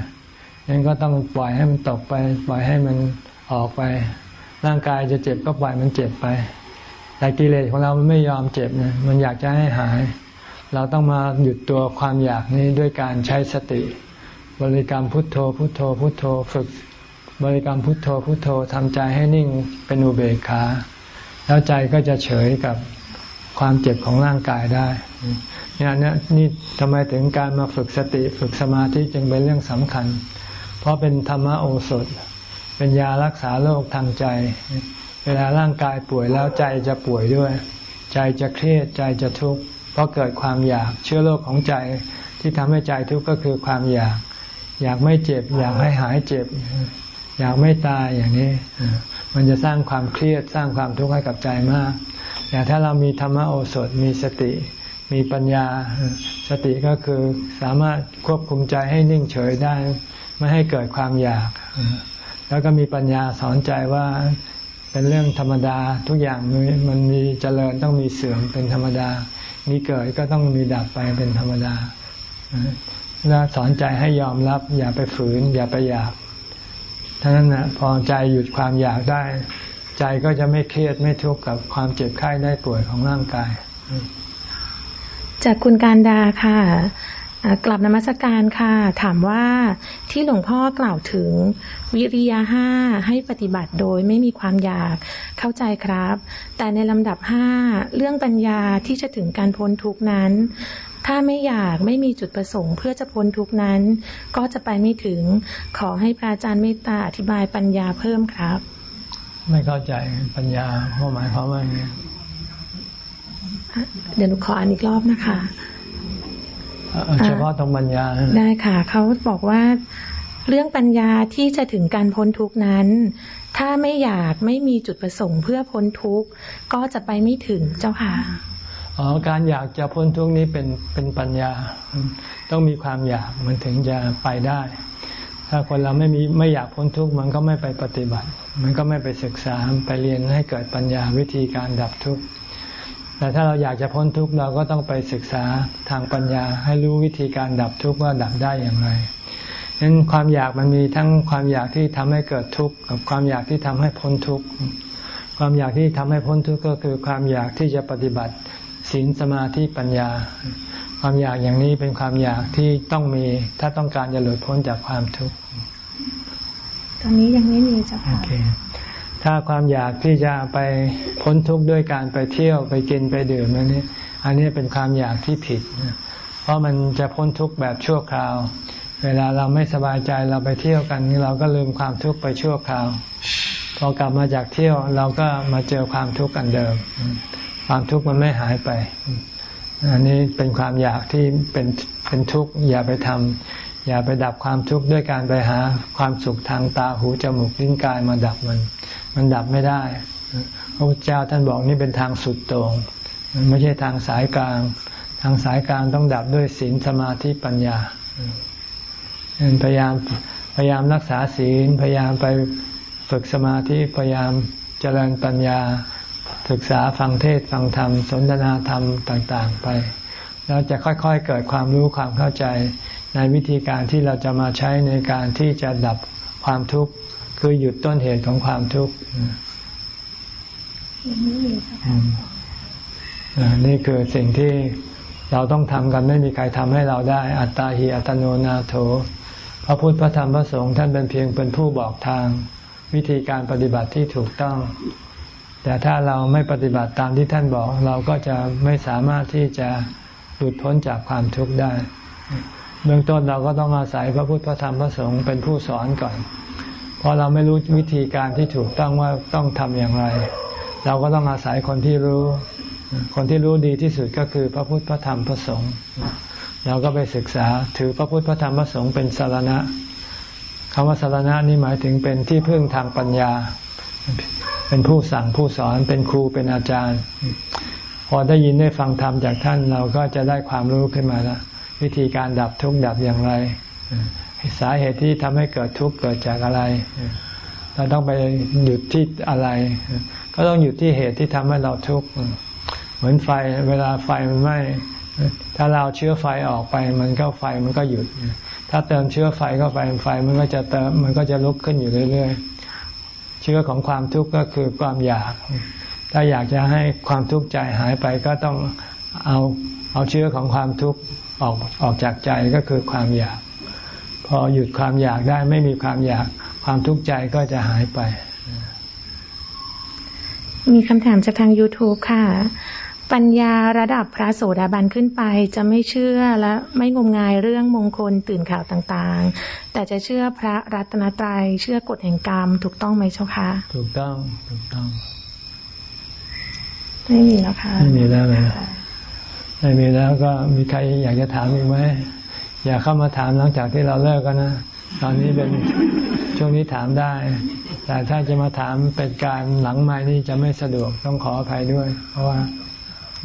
ยังก็ต้องปล่อยให้มันตกไป ปล่อยให้มันออกไป ร่างกายจะเจ็บก็ปล่อยมันเจ็บไป แต่กิเลสของเรามันไม่ยอมเจ็บนะมันอยากจะให้หาย เราต้องมาหยุดตัวความอยากนี้ด้วยการใช้สติ บริกรรมพุทโธ พุทโธ พุทโธ ฝึก บริกรรมพุทโธพุทโธทำใจให้นิ่งเป็นอุเบกขา แล้วใจก็จะเฉยกับความเจ็บของร่างกายได้เนี่ยนี่นี่ทำไมถึงการมาฝึกสติฝึกสมาธิจึงเป็นเรื่องสำคัญ เพราะเป็นธรรมโอสถ เป็นยารักษาโรคทางใจ เวลาร่างกายป่วยแล้วใจจะป่วยด้วย ใจจะเครียดใจจะทุกข์เพราะเกิดความอยากเชื้อโรคของใจที่ทำให้ใจทุกข์ก็คือความอยาก อยากไม่เจ็บ อยากให้หายเจ็บ อยากไม่ตายอย่างนี้ มันจะสร้างความเครียดสร้างความทุกข์ให้กับใจมากแต่ถ้าเรามีธรรมโอสถมีสติ มีปัญญา สติก็คือสามารถควบคุมใจให้นิ่งเฉยได้ ไม่ให้เกิดความอยาก แล้วก็มีปัญญาสอนใจว่าเป็นเรื่องธรรมดาทุกอย่างมันมีเจริญต้องมีเสื่อมเป็นธรรมดา มีเกิดก็ต้องมีดับไปเป็นธรรมดาแล้วสอนใจให้ยอมรับ อย่าไปฝืน อย่าไปอยาก ท่านั้นนะพอใจหยุดความอยากได้ ใจก็จะไม่เครียดไม่ทุกข์กับความเจ็บไข้ได้ป่วยของร่างกาย จากคุณการดาค่ะกลับนมัสการค่ะ ถามว่าที่หลวงพ่อกล่าวถึงวิริยะห้าให้ปฏิบัติโดยไม่มีความอยากเข้าใจครับ แต่ในลำดับห้าเรื่องปัญญาที่จะถึงการพ้นทุกนั้น ถ้าไม่อยากไม่มีจุดประสงค์เพื่อจะพ้นทุกนั้น ก็จะไปไม่ถึง ขอให้พระอาจารย์เมตตาอธิบายปัญญาเพิ่มครับ ไม่เข้าใจปัญญาหมายความว่าไงเดี๋ยวหนูขออ่านอีกรอบนะคะเฉพาะตรงปัญญา ได้ค่ะ เขาบอกว่าเรื่องปัญญาที่จะถึงการพ้นทุกนั้น ถ้าไม่อยากไม่มีจุดประสงค์เพื่อพ้นทุกก็จะไปไม่ถึงเจ้าค่ะ อ๋อการอยากจะพ้นทุกนี้เป็นเป็นปัญญา ต้องมีความอยากมันถึงจะไปได้ ถ้าคนเราไม่มีไม่อยากพ้นทุกข์มันก็ไม่ไปปฏิบัติ มันก็ไม่ไปศึกษาไปเรียนให้เกิดปัญญาวิธีการดับทุกข์แต่ถ้าเราอยากจะพ้นทุกข์เราก็ต้องไปศึกษาทางปัญญา ให้รู้วิธีการดับทุกข์ว่าดับได้อย่างไรฉะนั้นความอยากมันมีทั้งความอยากที่ทำให้เกิดทุกข์กับความอยากที่ทำให้พ้นทุกข์ความอยากที่ทำให้พ้นทุกข์ก็คือความอยากที่จะปฏิบัติ ศีลสมาธิปัญญา ความอยากอย่างนี้เป็นความอยากที่ต้องมีถ้าต้องการจะหลุดพ้นจากความทุกข์ตอนนี้ยังไม่มีเจ้าค่ะถ้าความอยากที่จะไปพ้นทุกข์ด้วยการไปเที่ยวไปกินไปดื่มอันนี้อันนี้เป็นความอยากที่ผิด เพราะมันจะพ้นทุกข์แบบชั่วคราว เวลาเราไม่สบายใจเราไปเที่ยวกัน เราก็ลืมความทุกข์ไปชั่วคราว พอกลับมาจากเที่ยวเราก็มาเจอความทุกข์กันเดิม ความทุกข์มันไม่หายไป อันนี้เป็นความอยากที่เป็นเป็นทุกข์อย่าไปทำอย่าไปดับความทุกข์ด้วยการไปหาความสุขทางตาหูจมูกลิ้นกายมาดับมัน มันดับไม่ได้พระพุทธเจ้าท่านบอกนี่เป็นทางสุดต่งไม่ใช่ทางสายกลาง ทางสายกลางต้องดับด้วยศีลสมาธิปัญญาพยายามพยายามรักษาศีลพยายามไปฝึกสมาธิพยายามเจริญปัญญา ศึกษาฟังเทศฟังธรรม สนทนาธรรมต่างๆไป เราจะค่อยๆเกิดความรู้ความเข้าใจในวิธีการที่เราจะมาใช้ในการที่จะดับความทุกข์ คือหยุดต้นเหตุของความทุกข์นี่คือสิ่งที่เราต้องทำกันไม่มีใครทำให้เราได้ อัตตาหิอัตโนนาโถ พระพุทธพระธรรมพระสงฆ์ท่านเป็นเพียงเป็นผู้บอกทาง วิธีการปฏิบัติที่ถูกต้องถ แต่ถ้าเราไม่ปฏิบัติตามที่ท่านบอก เราก็จะไม่สามารถที่จะหลุดพ้นจากความทุกข์ได้ เบื้องต้นเราก็ต้องอาศัยพระพุทธพระธรรมพระสงฆ์เป็นผู้สอนก่อน เพราะเราไม่รู้วิธีการที่ถูกต้องว่าต้องทำอย่างไร เราก็ต้องอาศัยคนที่รู้ คนที่รู้ดีที่สุดก็คือพระพุทธพระธรรมพระสงฆ์เราก็ไปศึกษาถือพระพุทธพระธรรมพระสงฆ์เป็นสารณะคำว่าสารณะนี่หมายถึงเป็นที่พึ่งทางปัญญา เป็นผู้สั่งผู้สอนเป็นครูเป็นอาจารย์ พอได้ยินได้ฟังธรรมจากท่านเราก็จะได้ความรู้ขึ้นมาแล้ววิธีการดับทุกข์ดับอย่างไร สาเหตุที่ทำให้เกิดทุกข์เกิดจากอะไร เราต้องไปหยุดที่อะไร ก็ต้องหยุดที่เหตุที่ทำให้เราทุกข์เหมือนไฟเวลาไฟมันไหม้ถ้าเราเชื้อไฟออกไป มันก็ไฟมันก็หยุด ถ้าเติมเชื้อไฟเข้าไปไฟมันก็จะเติมมันก็จะลุกขึ้นอยู่เรื่อยๆ ชื้อของความทุกข์ก็คือความอยาก ถ้าอยากจะให้ความทุกข์ใจหายไปก็ต้องเอาเอาเชื้อของความทุกข์ออกออกจากใจก็คือความอยาก พอหยุดความอยากได้ไม่มีความอยากความทุกข์ใจก็จะหายไป มีคำถามจากทาง YouTube ค่ะ ปัญญาระดับพระโสดาบันขึ้นไป จะไม่เชื่อและไม่งมงายเรื่องมงคลตื่นข่าวต่างๆ แต่จะเชื่อพระรัตนตรัยเชื่อกฎแห่งกรรมถูกต้องไหมเจ้าคะถูกต้องถูกต้องไม่มีแล้วค่ะไม่มีแล้วเลยไม่มีแล้วก็มีใครอยากจะถามอีกไหมอยากเข้ามาถามหลังจากที่เราเลิกกันนะตอนนี้เป็นช่วงนี้ถามได้ แต่ถ้าจะมาถามเป็นการหลังไม้นี่จะไม่สะดวกต้องขออภัยด้วย เพราะว่า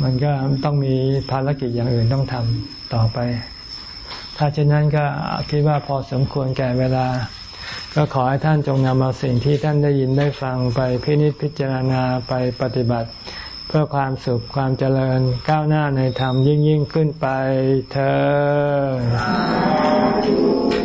มันก็ต้องมีภารกิจอย่างอื่นต้องทำต่อไป ถ้าเช่นนั้นก็คิดว่าพอสมควรแก่เวลา ก็ขอให้ท่านจงนำเอาสิ่งที่ท่านได้ยินได้ฟังไปพินิจพิจารณาไปปฏิบัติ เพื่อความสุขความเจริญก้าวหน้าในธรรมยิ่งยิ่งขึ้นไปเธอ